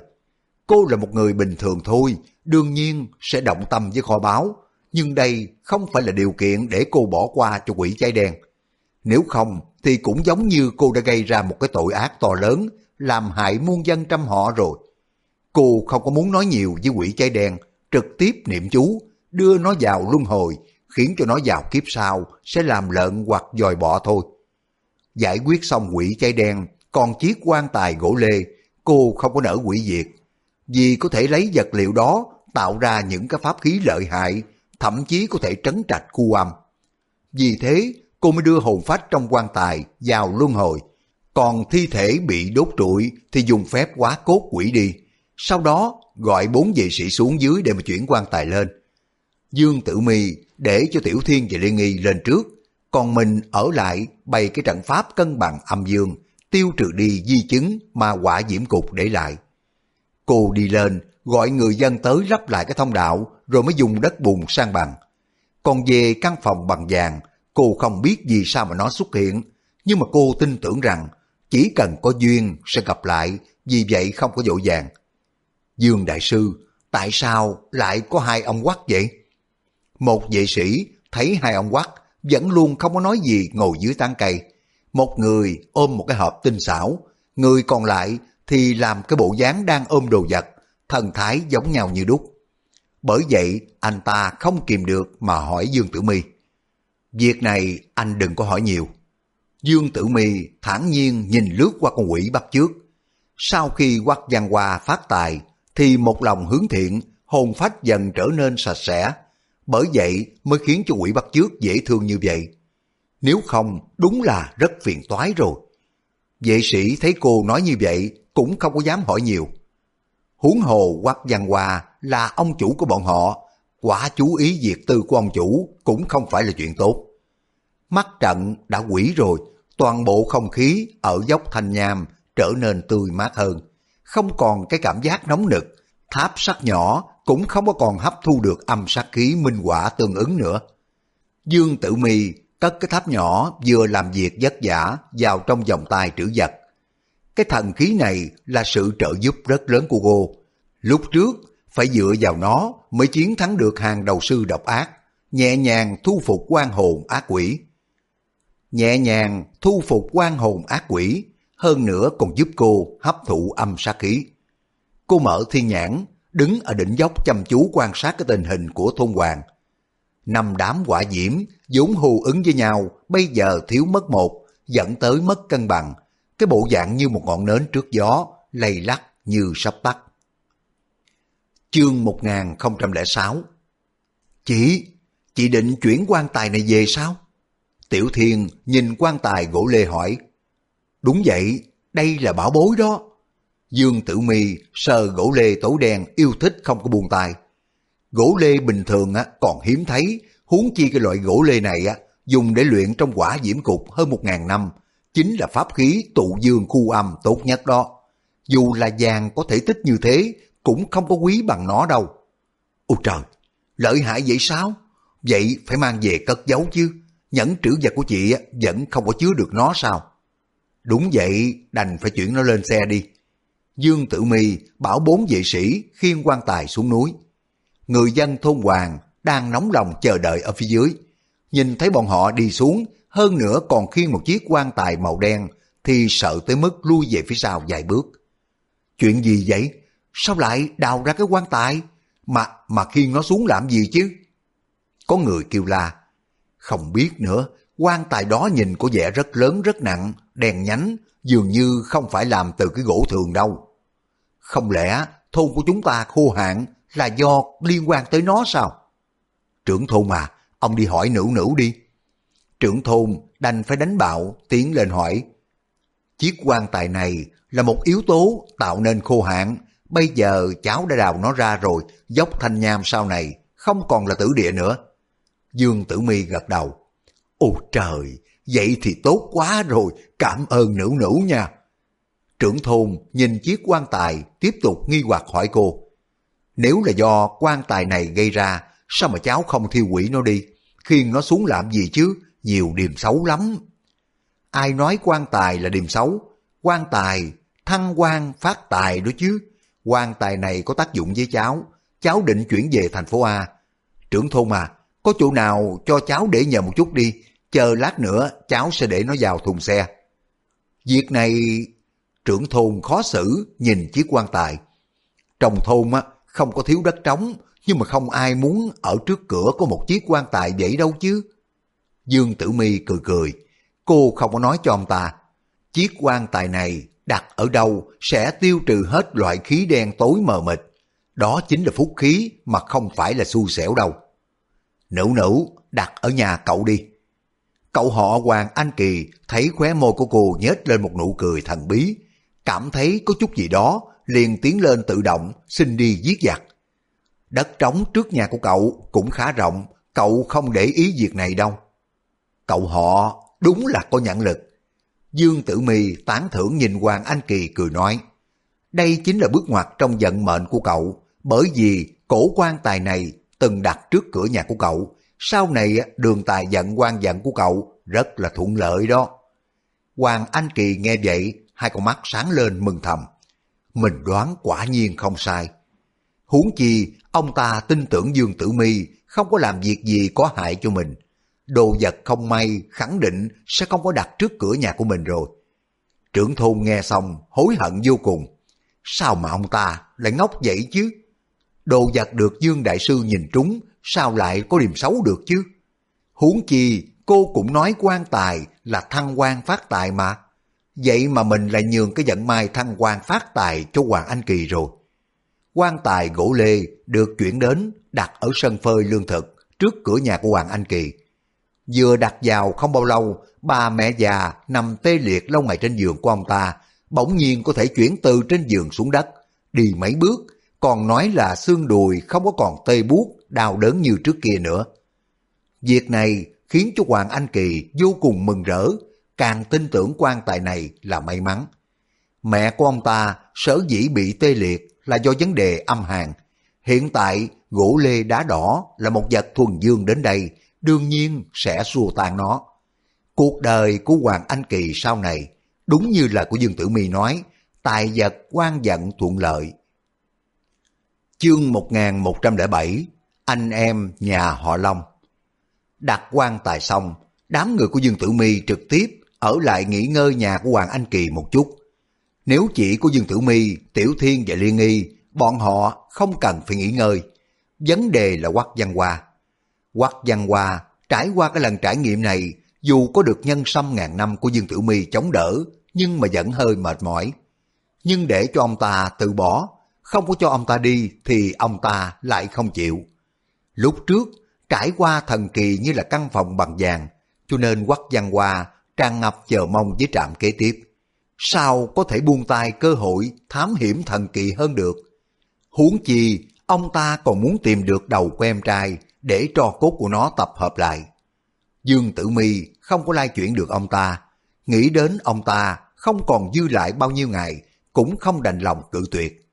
Cô là một người bình thường thôi, đương nhiên sẽ động tâm với kho báu. Nhưng đây không phải là điều kiện để cô bỏ qua cho quỷ cháy đen. Nếu không thì cũng giống như cô đã gây ra một cái tội ác to lớn, làm hại muôn dân trăm họ rồi. Cô không có muốn nói nhiều với quỷ cháy đen, trực tiếp niệm chú, đưa nó vào luân hồi, khiến cho nó vào kiếp sau sẽ làm lợn hoặc dòi bọ thôi. Giải quyết xong quỷ cháy đen, còn chiếc quan tài gỗ lê, cô không có nỡ quỷ diệt. Vì có thể lấy vật liệu đó tạo ra những cái pháp khí lợi hại, thậm chí có thể trấn trạch khu âm. Vì thế, cô mới đưa hồn phách trong quan tài vào luân hồi. Còn thi thể bị đốt trụi thì dùng phép quá cốt quỷ đi. Sau đó gọi bốn vệ sĩ xuống dưới để mà chuyển quan tài lên. Dương Tử Mi để cho Tiểu Thiên và Liên Nghi lên trước, còn mình ở lại bày cái trận pháp cân bằng âm dương, tiêu trừ đi di chứng mà quả diễm cục để lại. Cô đi lên, gọi người dân tới lắp lại cái thông đạo, rồi mới dùng đất bùn sang bằng. Còn về căn phòng bằng vàng, cô không biết vì sao mà nó xuất hiện, nhưng mà cô tin tưởng rằng chỉ cần có duyên sẽ gặp lại, vì vậy không có dội vàng. Dương Đại Sư, tại sao lại có hai ông quắc vậy? Một vệ sĩ thấy hai ông quắc vẫn luôn không có nói gì ngồi dưới tán cây. Một người ôm một cái hộp tinh xảo, người còn lại thì làm cái bộ dáng đang ôm đồ vật, thần thái giống nhau như đúc. Bởi vậy anh ta không kìm được mà hỏi Dương Tử Mi. Việc này anh đừng có hỏi nhiều. Dương Tử Mi thản nhiên nhìn lướt qua con quỷ bắt trước. Sau khi quắc giang hoa phát tài, thì một lòng hướng thiện, hồn phách dần trở nên sạch sẽ. Bởi vậy mới khiến cho quỷ bắt trước dễ thương như vậy. Nếu không, đúng là rất phiền toái rồi. Vệ sĩ thấy cô nói như vậy, cũng không có dám hỏi nhiều. Huống hồ quắc văn hoa là ông chủ của bọn họ, quả chú ý việc tư của ông chủ cũng không phải là chuyện tốt. Mắt trận đã quỷ rồi, toàn bộ không khí ở dốc thanh nham trở nên tươi mát hơn, không còn cái cảm giác nóng nực, tháp sắt nhỏ cũng không có còn hấp thu được âm sát khí minh quả tương ứng nữa. Dương Tử Mi cất cái tháp nhỏ vừa làm việc vất vả vào trong vòng tay trữ vật. Cái thần khí này là sự trợ giúp rất lớn của cô. Lúc trước phải dựa vào nó mới chiến thắng được hàng đầu sư độc ác, nhẹ nhàng thu phục quan hồn ác quỷ. Nhẹ nhàng thu phục quan hồn ác quỷ, hơn nữa còn giúp cô hấp thụ âm sát khí. Cô mở thiên nhãn, đứng ở đỉnh dốc chăm chú quan sát cái tình hình của thôn hoàng. Năm đám quả diễm vốn hù ứng với nhau, bây giờ thiếu mất một, dẫn tới mất cân bằng. Cái bộ dạng như một ngọn nến trước gió, lầy lắc như sắp tắt. Chương 1006 Chị, chị định chuyển quan tài này về sao? Tiểu Thiên nhìn quan tài gỗ lê hỏi. Đúng vậy, đây là bảo bối đó. Dương Tử Mi sờ gỗ lê tổ đen yêu thích không có buông tay. Gỗ lê bình thường á, còn hiếm thấy, huống chi cái loại gỗ lê này á, dùng để luyện trong quả diễm cục hơn một ngàn năm, chính là pháp khí tụ dương khu âm tốt nhất đó. Dù là vàng có thể tích như thế, cũng không có quý bằng nó đâu. Ôi trời, lợi hại vậy sao? Vậy phải mang về cất giấu chứ. Nhẫn trữ vật của chị vẫn không có chứa được nó sao? Đúng vậy, đành phải chuyển nó lên xe đi. Dương Tử Mi bảo bốn vệ sĩ khiêng quan tài xuống núi. Người dân thôn Hoàng đang nóng lòng chờ đợi ở phía dưới. Nhìn thấy bọn họ đi xuống, hơn nữa còn khiêng một chiếc quan tài màu đen, thì sợ tới mức lui về phía sau vài bước. Chuyện gì vậy? Sao lại đào ra cái quan tài? Mà, mà khiêng nó xuống làm gì chứ? Có người kêu la. Không biết nữa, quan tài đó nhìn có vẻ rất lớn rất nặng, đèn nhánh, dường như không phải làm từ cái gỗ thường đâu. Không lẽ thôn của chúng ta khô hạn là do liên quan tới nó sao? Trưởng thôn à, ông đi hỏi nữ nữ đi. Trưởng thôn đành phải đánh bạo tiến lên hỏi. Chiếc quan tài này là một yếu tố tạo nên khô hạn. Bây giờ cháu đã đào nó ra rồi, dốc thanh nham sau này không còn là tử địa nữa. Dương Tử Mi gật đầu. Ồ trời, vậy thì tốt quá rồi, cảm ơn nữ nữ nha. Trưởng thôn nhìn chiếc quan tài tiếp tục nghi hoặc hỏi cô. Nếu là do quan tài này gây ra, sao mà cháu không thiêu quỷ nó đi? Khiêng nó xuống làm gì chứ? Nhiều điềm xấu lắm. Ai nói quan tài là điềm xấu? Quan tài, thăng quan phát tài đó chứ. Quan tài này có tác dụng với cháu. Cháu định chuyển về thành phố A. Trưởng thôn à, có chỗ nào cho cháu để nhờ một chút đi. Chờ lát nữa cháu sẽ để nó vào thùng xe. Việc này trưởng thôn khó xử nhìn chiếc quan tài. Trong thôn á, không có thiếu đất trống, nhưng mà không ai muốn ở trước cửa có một chiếc quan tài vậy đâu chứ. Dương Tử Mi cười cười, cô không có nói cho ông ta. Chiếc quan tài này đặt ở đâu sẽ tiêu trừ hết loại khí đen tối mờ mịt. Đó chính là phúc khí mà không phải là xui xẻo đâu. Nữ nữ, đặt ở nhà cậu đi. Cậu họ Hoàng Anh Kỳ thấy khóe môi của cô nhếch lên một nụ cười thần bí, cảm thấy có chút gì đó, liền tiến lên tự động, xin đi giết giặc. Đất trống trước nhà của cậu cũng khá rộng, cậu không để ý việc này đâu. Cậu họ đúng là có nhận lực. Dương Tử Mi tán thưởng nhìn Hoàng Anh Kỳ cười nói, đây chính là bước ngoặt trong vận mệnh của cậu, bởi vì cổ quan tài này từng đặt trước cửa nhà của cậu, sau này đường tài vận quan vận của cậu rất là thuận lợi đó. Hoàng Anh Kỳ nghe vậy hai con mắt sáng lên mừng thầm. Mình đoán quả nhiên không sai. Huống chi, ông ta tin tưởng Dương Tử Mi không có làm việc gì có hại cho mình. Đồ vật không may khẳng định sẽ không có đặt trước cửa nhà của mình rồi. Trưởng thôn nghe xong hối hận vô cùng. Sao mà ông ta lại ngốc vậy chứ? Đồ vật được Dương Đại Sư nhìn trúng, sao lại có điểm xấu được chứ? Huống chi, cô cũng nói quan tài là thăng quan phát tài mà. Vậy mà mình lại nhường cái vận may thăng quan phát tài cho Hoàng Anh Kỳ rồi. quan tài gỗ lê được chuyển đến đặt ở sân phơi lương thực trước cửa nhà của Hoàng Anh Kỳ. Vừa đặt vào không bao lâu, bà mẹ già nằm tê liệt lâu ngày trên giường của ông ta, bỗng nhiên có thể chuyển từ trên giường xuống đất, đi mấy bước, còn nói là xương đùi không có còn tê buốt, đau đớn như trước kia nữa. Việc này khiến cho Hoàng Anh Kỳ vô cùng mừng rỡ, càng tin tưởng quan tài này là may mắn. Mẹ của ông ta sở dĩ bị tê liệt là do vấn đề âm hàn. Hiện tại gỗ lê đá đỏ là một vật thuần dương đến đây, đương nhiên sẽ xua tan nó. Cuộc đời của Hoàng Anh Kỳ sau này, đúng như là của Dương Tử Mi nói, tài vật quan vận thuận lợi. Chương 1107 Anh em nhà họ Long đặt quan tài xong, đám người của Dương Tử Mi trực tiếp ở lại nghỉ ngơi nhà của Hoàng Anh Kỳ một chút. Nếu chỉ của Dương Tử Mi, Tiểu Thiên và Liên Nghi, bọn họ không cần phải nghỉ ngơi. Vấn đề là quắc văn hoa. Quắc văn hoa trải qua cái lần trải nghiệm này, dù có được nhân sâm ngàn năm của Dương Tử Mi chống đỡ, nhưng mà vẫn hơi mệt mỏi. Nhưng để cho ông ta từ bỏ, không có cho ông ta đi thì ông ta lại không chịu. Lúc trước, trải qua thần kỳ như là căn phòng bằng vàng, cho nên quắc văn hoa tràn ngập chờ mong với trạm kế tiếp. Sao có thể buông tay cơ hội thám hiểm thần kỳ hơn được? Huống chi, ông ta còn muốn tìm được đầu của em trai để cho cốt của nó tập hợp lại. Dương Tử Mi không có lai chuyển được ông ta, nghĩ đến ông ta không còn dư lại bao nhiêu ngày, cũng không đành lòng cự tuyệt.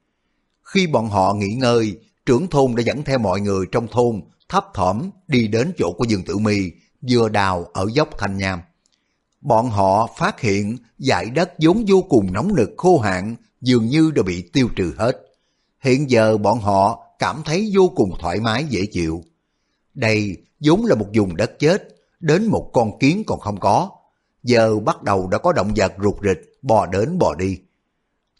Khi bọn họ nghỉ ngơi, trưởng thôn đã dẫn theo mọi người trong thôn thấp thỏm đi đến chỗ của Dương Tử Mi vừa đào ở dốc Thanh Nham. Bọn họ phát hiện dải đất vốn vô cùng nóng nực khô hạn dường như đã bị tiêu trừ hết. Hiện giờ bọn họ cảm thấy vô cùng thoải mái dễ chịu. Đây vốn là một vùng đất chết, đến một con kiến còn không có. Giờ bắt đầu đã có động vật rụt rịch, bò đến bò đi.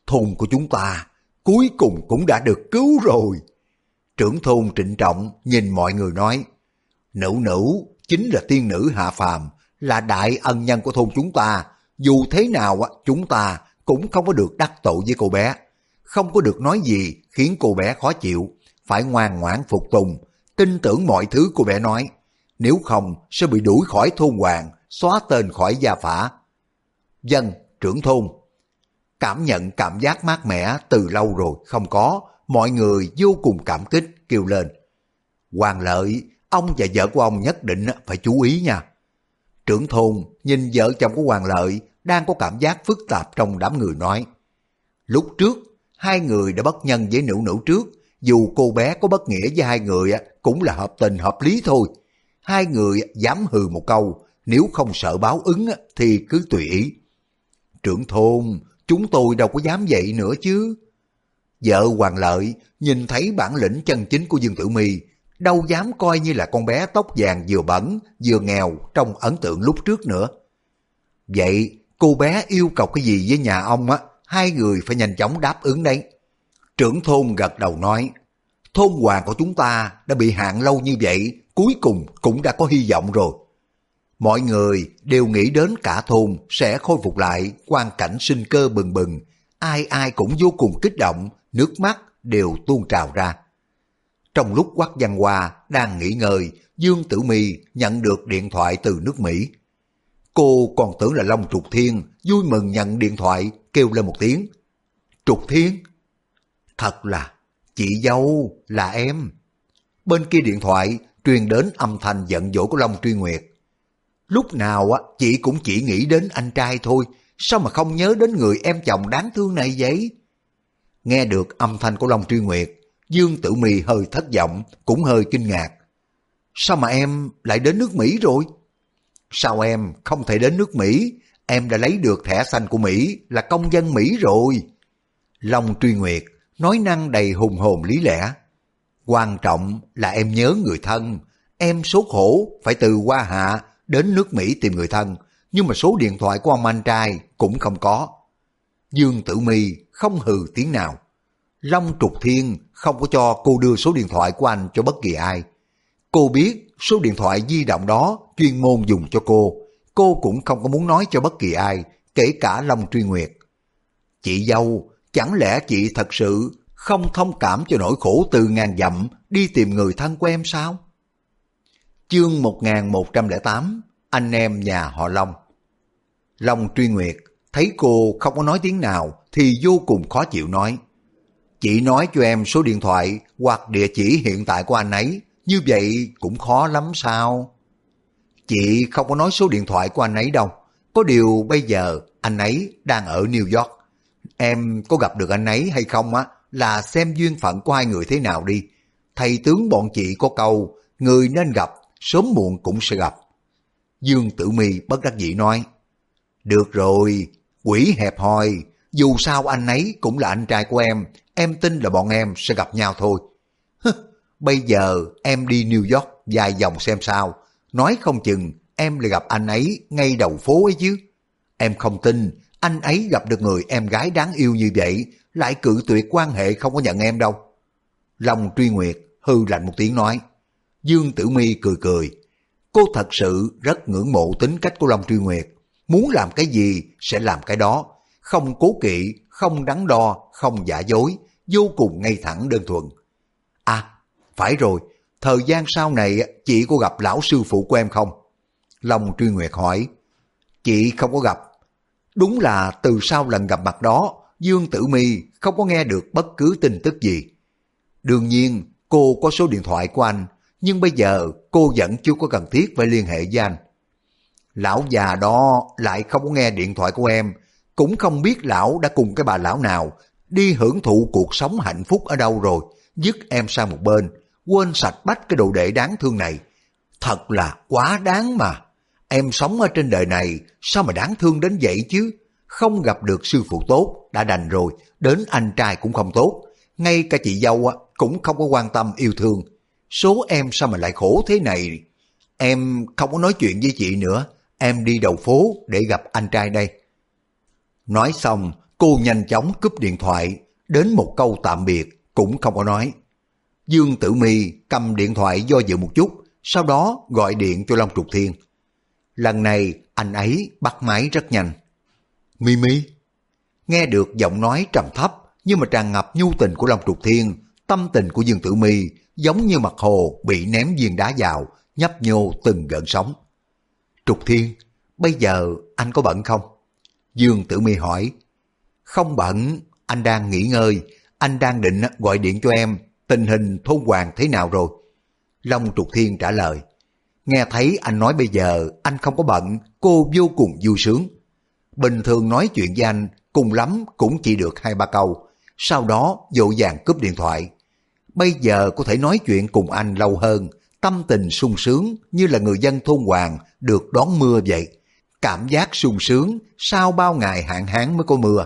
Thùng của chúng ta cuối cùng cũng đã được cứu rồi. Trưởng thôn trịnh trọng nhìn mọi người nói, nữ nữ chính là tiên nữ hạ phàm, là đại ân nhân của thôn chúng ta. Dù thế nào chúng ta cũng không có được đắc tội với cô bé. Không có được nói gì khiến cô bé khó chịu, phải ngoan ngoãn phục tùng, tin tưởng mọi thứ cô bé nói. Nếu không sẽ bị đuổi khỏi thôn hoàng, xóa tên khỏi gia phả. Dân, trưởng thôn, cảm nhận cảm giác mát mẻ từ lâu rồi không có, mọi người vô cùng cảm kích kêu lên. Hoàng lợi, ông và vợ của ông nhất định phải chú ý nha. Trưởng thôn nhìn vợ chồng của Hoàng lợi đang có cảm giác phức tạp trong đám người nói. Lúc trước, hai người đã bất nhân với nữ nữ trước, dù cô bé có bất nghĩa với hai người cũng là hợp tình hợp lý thôi. Hai người dám hừ một câu, nếu không sợ báo ứng thì cứ tùy ý. Trưởng thôn, chúng tôi đâu có dám vậy nữa chứ. Vợ Hoàng Lợi nhìn thấy bản lĩnh chân chính của Dương Tử Mi, đâu dám coi như là con bé tóc vàng vừa bẩn, vừa nghèo trong ấn tượng lúc trước nữa. Vậy cô bé yêu cầu cái gì với nhà ông á, hai người phải nhanh chóng đáp ứng đấy. Trưởng thôn gật đầu nói, thôn hoàng của chúng ta đã bị hạn lâu như vậy, cuối cùng cũng đã có hy vọng rồi. Mọi người đều nghĩ đến cả thôn sẽ khôi phục lại quan cảnh sinh cơ bừng bừng, ai ai cũng vô cùng kích động, nước mắt đều tuôn trào ra. Trong lúc Quách Văn Hoa đang nghỉ ngơi, Dương Tử Mi nhận được điện thoại từ nước Mỹ. Cô còn tưởng là Long Trục Thiên, vui mừng nhận điện thoại, kêu lên một tiếng. Trục Thiên? Thật là, chị dâu, là em. Bên kia điện thoại truyền đến âm thanh giận dỗi của Long Truy Nguyệt. Lúc nào á chị cũng chỉ nghĩ đến anh trai thôi, sao mà không nhớ đến người em chồng đáng thương này vậy? Nghe được âm thanh của Long Truy Nguyệt, Dương Tử Mì hơi thất vọng, cũng hơi kinh ngạc. Sao mà em lại đến nước Mỹ rồi? Sao em không thể đến nước Mỹ? Em đã lấy được thẻ xanh của Mỹ là công dân Mỹ rồi. Long Truy Nguyệt nói năng đầy hùng hồn lý lẽ. Quan trọng là em nhớ người thân. Em số khổ phải từ Hoa Hạ đến nước Mỹ tìm người thân, nhưng mà số điện thoại của ông anh trai cũng không có. Dương Tử Mi không hừ tiếng nào. Long Trục Thiên không có cho cô đưa số điện thoại của anh cho bất kỳ ai. Cô biết số điện thoại di động đó chuyên môn dùng cho cô. Cô cũng không có muốn nói cho bất kỳ ai, kể cả Long Truy Nguyệt. Chị dâu, chẳng lẽ chị thật sự không thông cảm cho nỗi khổ từ ngàn dặm đi tìm người thân của em sao? Chương 1108 Anh em nhà họ Long Long Truy Nguyệt, thấy cô không có nói tiếng nào thì vô cùng khó chịu nói Chị nói cho em số điện thoại hoặc địa chỉ hiện tại của anh ấy, như vậy cũng khó lắm sao? Chị không có nói số điện thoại của anh ấy đâu có điều bây giờ anh ấy đang ở New York Em có gặp được anh ấy hay không á là xem duyên phận của hai người thế nào đi Thầy tướng bọn chị có câu người nên gặp sớm muộn cũng sẽ gặp. Dương Tử Mi bất đắc dĩ nói, Được rồi, quỷ hẹp hòi, dù sao anh ấy cũng là anh trai của em, em tin là bọn em sẽ gặp nhau thôi. bây giờ em đi New York dài dòng xem sao, nói không chừng em lại gặp anh ấy ngay đầu phố ấy chứ. Em không tin anh ấy gặp được người em gái đáng yêu như vậy, lại cự tuyệt quan hệ không có nhận em đâu. Long truy nguyệt hư lạnh một tiếng nói. Dương Tử Mi cười cười. Cô thật sự rất ngưỡng mộ tính cách của Long truy nguyệt. Muốn làm cái gì sẽ làm cái đó. Không cố kỵ, không đắn đo, không giả dối, vô cùng ngay thẳng đơn thuần. À, phải rồi, thời gian sau này chị có gặp lão sư phụ của em không? Long truy nguyệt hỏi. Chị không có gặp. Đúng là từ sau lần gặp mặt đó, Dương Tử Mi không có nghe được bất cứ tin tức gì. Đương nhiên, cô có số điện thoại của anh, nhưng bây giờ cô vẫn chưa có cần thiết phải liên hệ với anh. Lão già đó lại không có nghe điện thoại của em, cũng không biết lão đã cùng cái bà lão nào đi hưởng thụ cuộc sống hạnh phúc ở đâu rồi, dứt em sang một bên, quên sạch bách cái đồ đệ đáng thương này. Thật là quá đáng mà. Em sống ở trên đời này, sao mà đáng thương đến vậy chứ? Không gặp được sư phụ tốt, đã đành rồi, đến anh trai cũng không tốt. Ngay cả chị dâu cũng không có quan tâm yêu thương. Số em sao mà lại khổ thế này? Em không có nói chuyện với chị nữa, em đi đầu phố để gặp anh trai đây. Nói xong, cô nhanh chóng cúp điện thoại, đến một câu tạm biệt cũng không có nói. Dương Tử Mi cầm điện thoại do dự một chút, sau đó gọi điện cho Long Trục Thiên. Lần này anh ấy bắt máy rất nhanh. Mimi Nghe được giọng nói trầm thấp nhưng mà tràn ngập nhu tình của Long Trục Thiên, tâm tình của Dương Tử Mi giống như mặt hồ bị ném viên đá vào, nhấp nhô từng gợn sóng. Trục Thiên, bây giờ anh có bận không? Dương Tử Mi hỏi. Không bận, anh đang nghỉ ngơi, anh đang định gọi điện cho em, tình hình thôn hoàng thế nào rồi? Long Trục Thiên trả lời. Nghe thấy anh nói bây giờ anh không có bận, cô vô cùng vui sướng. Bình thường nói chuyện với anh, cùng lắm cũng chỉ được hai ba câu, sau đó dội vàng cúp điện thoại. Bây giờ có thể nói chuyện cùng anh lâu hơn, tâm tình sung sướng như là người dân thôn hoàng được đón mưa vậy. Cảm giác sung sướng sau bao ngày hạn hán mới có mưa.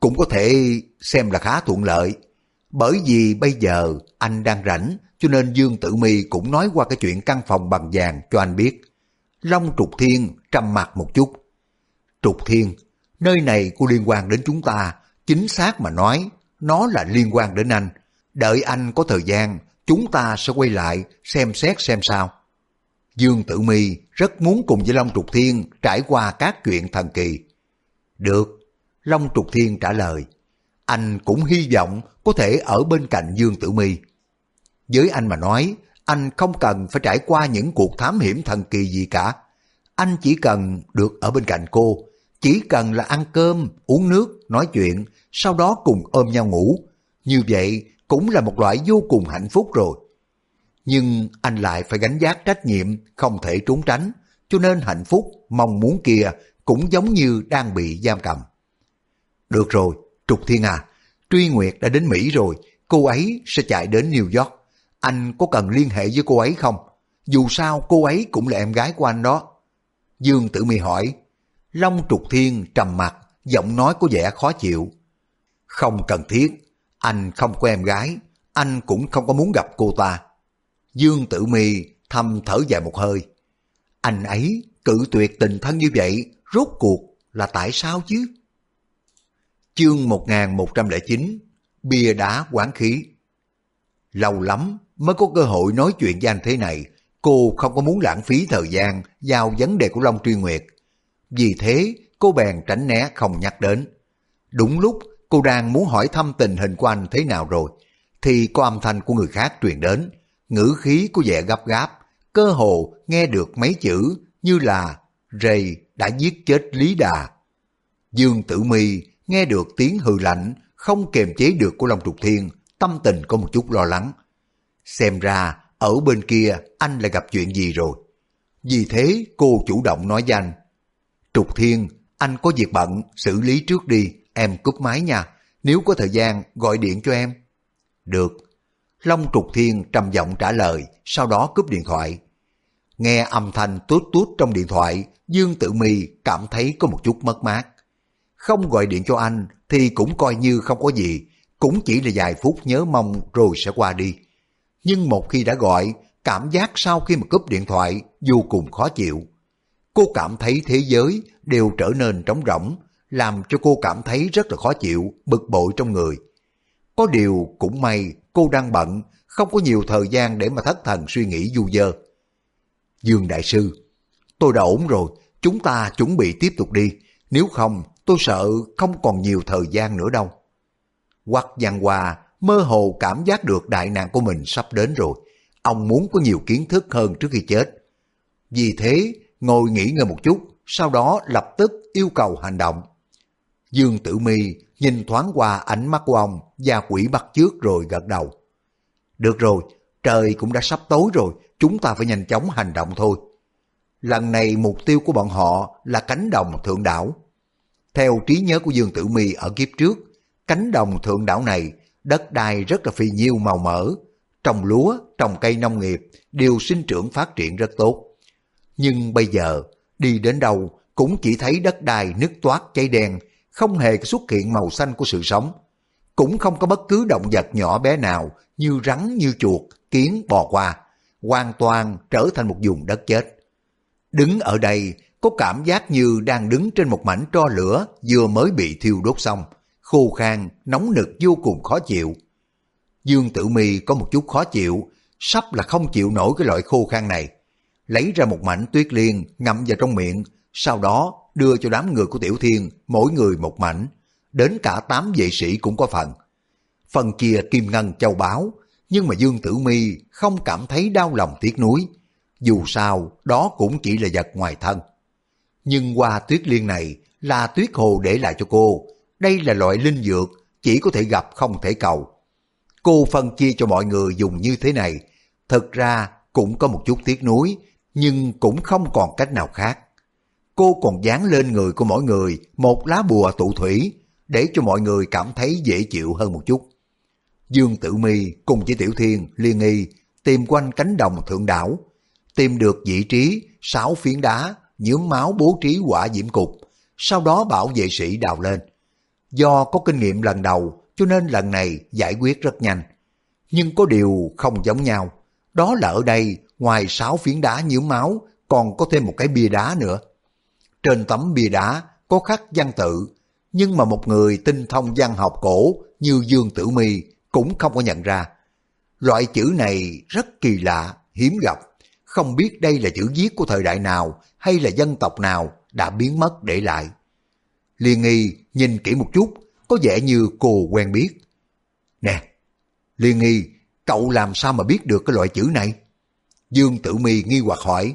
Cũng có thể xem là khá thuận lợi. Bởi vì bây giờ anh đang rảnh cho nên Dương Tử Mi cũng nói qua cái chuyện căn phòng bằng vàng cho anh biết. Long Trục Thiên trầm mặt một chút. Trục Thiên, nơi này có liên quan đến chúng ta, chính xác mà nói, nó là liên quan đến anh. Đợi anh có thời gian, chúng ta sẽ quay lại xem xét xem sao. Dương Tử Mi rất muốn cùng với Long Trục Thiên trải qua các chuyện thần kỳ. Được, Long Trục Thiên trả lời. Anh cũng hy vọng có thể ở bên cạnh Dương Tử Mi. Với anh mà nói, anh không cần phải trải qua những cuộc thám hiểm thần kỳ gì cả. Anh chỉ cần được ở bên cạnh cô, chỉ cần là ăn cơm, uống nước, nói chuyện, sau đó cùng ôm nhau ngủ. Như vậy cũng là một loại vô cùng hạnh phúc rồi. Nhưng anh lại phải gánh giác trách nhiệm, không thể trốn tránh, cho nên hạnh phúc, mong muốn kia cũng giống như đang bị giam cầm. Được rồi, Trục Thiên à, Truy Nguyệt đã đến Mỹ rồi, cô ấy sẽ chạy đến New York. Anh có cần liên hệ với cô ấy không? Dù sao cô ấy cũng là em gái của anh đó. Dương Tử Mi hỏi. Long Trục Thiên trầm mặt, giọng nói có vẻ khó chịu. Không cần thiết, anh không có em gái, anh cũng không có muốn gặp cô ta. Dương Tử Mi thầm thở dài một hơi. Anh ấy cự tuyệt tình thân như vậy, rốt cuộc là tại sao chứ? Chương 1109 Bia đá quán khí Lâu lắm mới có cơ hội nói chuyện với anh thế này, cô không có muốn lãng phí thời gian vào vấn đề của Long Truy Nguyệt. Vì thế, cô bèn tránh né không nhắc đến. Đúng lúc cô đang muốn hỏi thăm tình hình của anh thế nào rồi, thì có âm thanh của người khác truyền đến, ngữ khí của vẻ gấp gáp, cơ hồ nghe được mấy chữ như là Rầy đã giết chết Lý Đà. Dương Tử Mi nghe được tiếng hừ lạnh không kềm chế được của Long Trục Thiên, tâm tình có một chút lo lắng. Xem ra, ở bên kia anh lại gặp chuyện gì rồi. Vì thế cô chủ động nói với anh. Trục Thiên, anh có việc bận, xử lý trước đi, em cúp máy nha. Nếu có thời gian, gọi điện cho em. Được. Long Trục Thiên trầm giọng trả lời, sau đó cúp điện thoại. Nghe âm thanh tút tút trong điện thoại, Dương Tử Mi cảm thấy có một chút mất mát. Không gọi điện cho anh thì cũng coi như không có gì, cũng chỉ là vài phút nhớ mong rồi sẽ qua đi. Nhưng một khi đã gọi, cảm giác sau khi mà cúp điện thoại vô cùng khó chịu. Cô cảm thấy thế giới đều trở nên trống rỗng, làm cho cô cảm thấy rất là khó chịu, bực bội trong người. Có điều cũng may cô đang bận, không có nhiều thời gian để mà thất thần suy nghĩ du dơ. Dương Đại Sư, tôi đã ổn rồi, chúng ta chuẩn bị tiếp tục đi, nếu không tôi sợ không còn nhiều thời gian nữa đâu. Quắc Giang Hoa mơ hồ cảm giác được đại nạn của mình sắp đến rồi, ông muốn có nhiều kiến thức hơn trước khi chết. Vì thế, ngồi nghỉ ngơi một chút, sau đó lập tức yêu cầu hành động. Dương Tử Mi nhìn thoáng qua ánh mắt của ông và quỷ bắt trước rồi gật đầu. Được rồi, trời cũng đã sắp tối rồi, chúng ta phải nhanh chóng hành động thôi. Lần này mục tiêu của bọn họ là cánh đồng thượng đảo. Theo trí nhớ của Dương Tử Mi ở kiếp trước, cánh đồng thượng đảo này đất đai rất là phi nhiêu màu mỡ, trồng lúa, trồng cây nông nghiệp đều sinh trưởng phát triển rất tốt. Nhưng bây giờ, đi đến đâu cũng chỉ thấy đất đai nứt toát cháy đen, không hề xuất hiện màu xanh của sự sống. Cũng không có bất cứ động vật nhỏ bé nào như rắn, như chuột, kiến bò qua, hoàn toàn trở thành một vùng đất chết. Đứng ở đây, có cảm giác như đang đứng trên một mảnh tro lửa vừa mới bị thiêu đốt xong, khô khan, nóng nực vô cùng khó chịu. Dương Tử Mi có một chút khó chịu, sắp là không chịu nổi cái loại khô khan này. Lấy ra một mảnh tuyết liên ngậm vào trong miệng, sau đó đưa cho đám người của Tiểu Thiên mỗi người một mảnh, đến cả tám vệ sĩ cũng có phần. Phần chia kim ngân châu báu, nhưng mà Dương Tử Mi không cảm thấy đau lòng tiếc nuối. Dù sao, đó cũng chỉ là vật ngoài thân. Nhưng qua tuyết liên này là tuyết hồ để lại cho cô. Đây là loại linh dược, chỉ có thể gặp không thể cầu. Cô phân chia cho mọi người dùng như thế này. Thực ra cũng có một chút tiếc nuối, nhưng cũng không còn cách nào khác. Cô còn dán lên người của mỗi người một lá bùa tụ thủy, để cho mọi người cảm thấy dễ chịu hơn một chút. Dương Tử Mi cùng với Tiểu Thiên, Liên Nghi tìm quanh cánh đồng thượng đảo, tìm được vị trí sáu phiến đá nhướng máu bố trí quả diễm cục, sau đó bảo vệ sĩ đào lên. Do có kinh nghiệm lần đầu cho nên lần này giải quyết rất nhanh. Nhưng có điều không giống nhau, đó là ở đây ngoài sáu phiến đá nhiễm máu còn có thêm một cái bia đá nữa. Trên tấm bia đá có khắc văn tự, nhưng mà một người tinh thông văn học cổ như Dương Tử Mi cũng không có nhận ra. Loại chữ này rất kỳ lạ, hiếm gặp, không biết đây là chữ viết của thời đại nào hay là dân tộc nào đã biến mất để lại. Liên nghi nhìn kỹ một chút, có vẻ như cô quen biết. Nè, Liên nghi, cậu làm sao mà biết được cái loại chữ này? Dương Tử Mi nghi hoặc hỏi,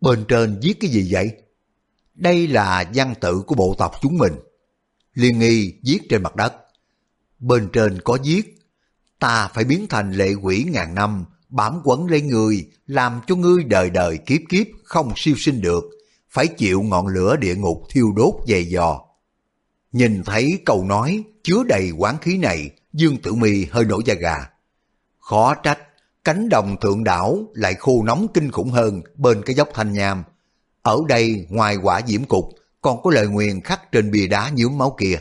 bên trên viết cái gì vậy? Đây là văn tự của bộ tộc chúng mình. Liên nghi viết trên mặt đất. Bên trên có viết, ta phải biến thành lệ quỷ ngàn năm, bám quấn lấy người, làm cho ngươi đời đời kiếp kiếp không siêu sinh được, phải chịu ngọn lửa địa ngục thiêu đốt dày dò. Nhìn thấy câu nói chứa đầy quán khí này, Dương Tử Mi hơi nổi da gà. Khó trách, cánh đồng thượng đảo lại khô nóng kinh khủng hơn bên cái dốc thanh nham. Ở đây ngoài quả diễm cục còn có lời nguyền khắc trên bìa đá nhuốm máu kia.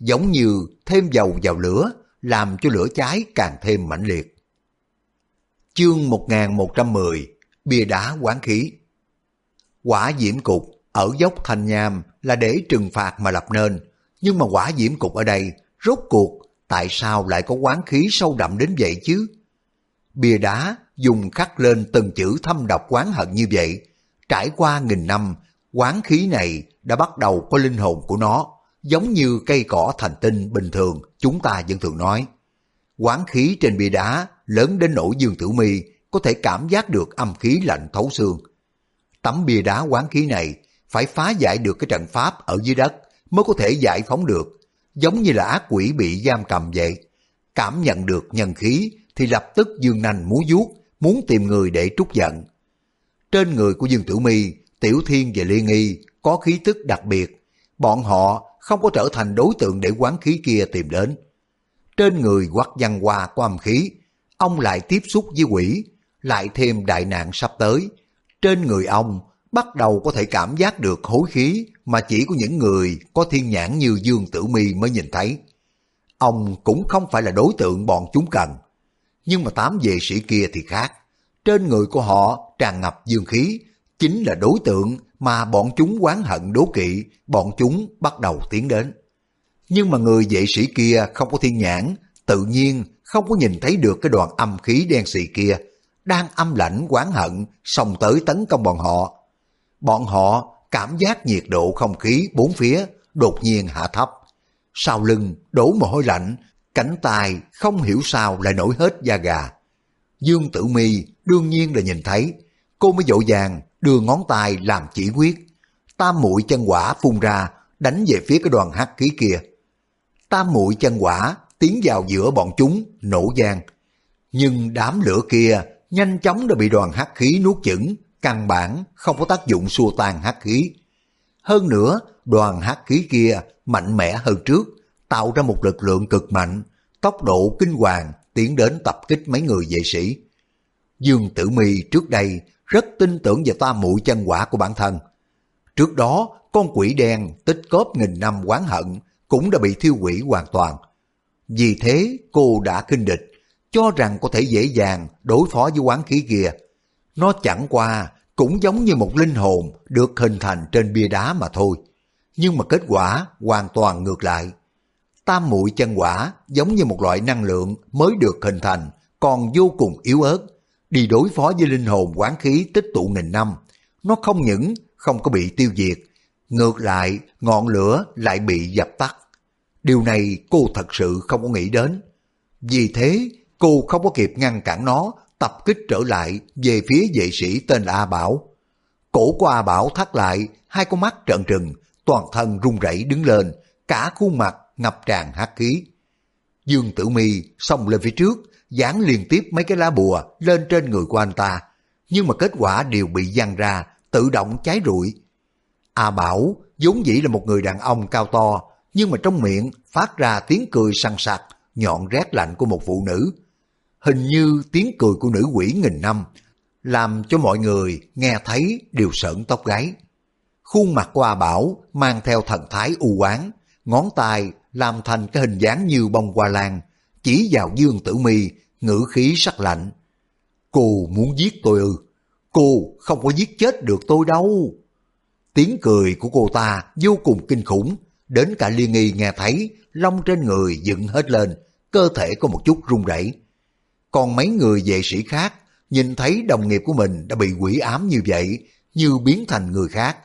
Giống như thêm dầu vào lửa, làm cho lửa cháy càng thêm mãnh liệt. Chương 1110 Bia đá quán khí Quả diễm cục ở dốc thành Nham là để trừng phạt mà lập nên, nhưng mà quả diễm cục ở đây rốt cuộc tại sao lại có quán khí sâu đậm đến vậy chứ? Bia đá dùng khắc lên từng chữ thâm độc quán hận như vậy, trải qua nghìn năm, quán khí này đã bắt đầu có linh hồn của nó, giống như cây cỏ thành tinh bình thường chúng ta vẫn thường nói. Quán khí trên bia đá lớn đến nỗi Dương Tử Mi có thể cảm giác được âm khí lạnh thấu xương. Tấm bia đá quán khí này phải phá giải được cái trận pháp ở dưới đất mới có thể giải phóng được, giống như là ác quỷ bị giam cầm vậy. Cảm nhận được nhân khí thì lập tức dương nành múa vuốt, muốn tìm người để trút giận. Trên người của Dương Tử Mi, Tiểu Thiên và Liên Nghi có khí tức đặc biệt, bọn họ không có trở thành đối tượng để quán khí kia tìm đến. Trên người quắc văn hoa có âm khí, ông lại tiếp xúc với quỷ, lại thêm đại nạn sắp tới. Trên người ông bắt đầu có thể cảm giác được hối khí mà chỉ có những người có thiên nhãn như Dương Tử Mi mới nhìn thấy. Ông cũng không phải là đối tượng bọn chúng cần. Nhưng mà tám vệ sĩ kia thì khác. trên người của họ tràn ngập dương khí, chính là đối tượng mà bọn chúng oán hận đố kỵ, bọn chúng bắt đầu tiến đến. Nhưng mà người vệ sĩ kia không có thiên nhãn, tự nhiên không có nhìn thấy được cái đoàn âm khí đen xì kia, đang âm lãnh quán hận xông tới tấn công bọn họ. Bọn họ cảm giác nhiệt độ không khí bốn phía đột nhiên hạ thấp. Sau lưng đổ mồ hôi lạnh, cánh tay không hiểu sao lại nổi hết da gà. Dương Tử Mi đương nhiên là nhìn thấy, cô mới dội vàng đưa ngón tay làm chỉ quyết. Tam mũi chân quả phun ra, đánh về phía cái đoàn hắc khí kia. Tam mũi chân quả tiến vào giữa bọn chúng, nổ giang. Nhưng đám lửa kia nhanh chóng đã bị đoàn hắc khí nuốt chửng, căn bản không có tác dụng xua tan hắc khí. Hơn nữa, đoàn hắc khí kia mạnh mẽ hơn trước, tạo ra một lực lượng cực mạnh, tốc độ kinh hoàng tiến đến tập kích mấy người vệ sĩ. Dương Tử Mi trước đây rất tin tưởng vào tam mũi chân quả của bản thân. Trước đó, con quỷ đen tích cóp nghìn năm quán hận cũng đã bị thiêu hủy hoàn toàn. Vì thế cô đã kinh địch, cho rằng có thể dễ dàng đối phó với quán khí kia. Nó chẳng qua cũng giống như một linh hồn được hình thành trên bia đá mà thôi. Nhưng mà kết quả hoàn toàn ngược lại. Tam muội chân quả giống như một loại năng lượng mới được hình thành, còn vô cùng yếu ớt. Đi đối phó với linh hồn quán khí tích tụ nghìn năm, nó không những không có bị tiêu diệt, ngược lại ngọn lửa lại bị dập tắt. Điều này cô thật sự không có nghĩ đến. Vì thế, cô không có kịp ngăn cản nó tập kích trở lại về phía vệ sĩ tên là A Bảo. Cổ của A Bảo thắt lại, hai con mắt trợn trừng, toàn thân run rẩy đứng lên, cả khuôn mặt ngập tràn hắc khí. Dương Tử Mi xông lên phía trước, dán liên tiếp mấy cái lá bùa lên trên người của anh ta, nhưng mà kết quả đều bị giăng ra, tự động cháy rụi. A Bảo vốn dĩ là một người đàn ông cao to, nhưng mà trong miệng phát ra tiếng cười săn sặc, nhọn rét lạnh của một phụ nữ. Hình như tiếng cười của nữ quỷ nghìn năm, làm cho mọi người nghe thấy đều sợn tóc gáy. Khuôn mặt của A Bảo mang theo thần thái u oán, ngón tay làm thành cái hình dáng như bông hoa lan, chỉ vào Dương Tử Mi, ngữ khí sắc lạnh. Cô muốn giết tôi ư? Cô không có giết chết được tôi đâu. Tiếng cười của cô ta vô cùng kinh khủng, đến cả Liên Nghi nghe thấy, lông trên người dựng hết lên, cơ thể có một chút run rẩy. Còn mấy người vệ sĩ khác, nhìn thấy đồng nghiệp của mình đã bị quỷ ám như vậy, như biến thành người khác,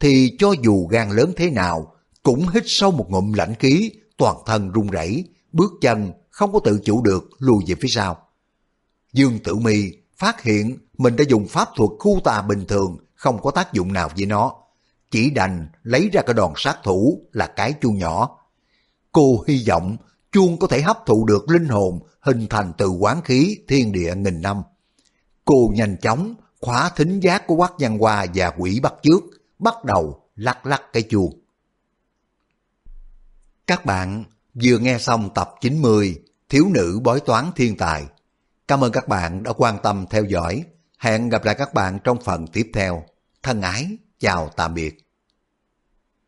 thì cho dù gan lớn thế nào, cũng hít sâu một ngụm lãnh khí, toàn thân run rẩy, bước chân không có tự chủ được lùi về phía sau. Dương Tử Mi phát hiện mình đã dùng pháp thuật khu tà bình thường không có tác dụng nào với nó, chỉ đành lấy ra cái đòn sát thủ là cái chuông nhỏ. Cô hy vọng chuông có thể hấp thụ được linh hồn hình thành từ quán khí thiên địa nghìn năm. Cô nhanh chóng khóa thính giác của quát văn hoa và quỷ bắt trước, bắt đầu lắc lắc cái chuông. Các bạn vừa nghe xong tập 90 Thiếu nữ bói toán thiên tài. Cảm ơn các bạn đã quan tâm theo dõi. Hẹn gặp lại các bạn trong phần tiếp theo. Thân ái, chào tạm biệt.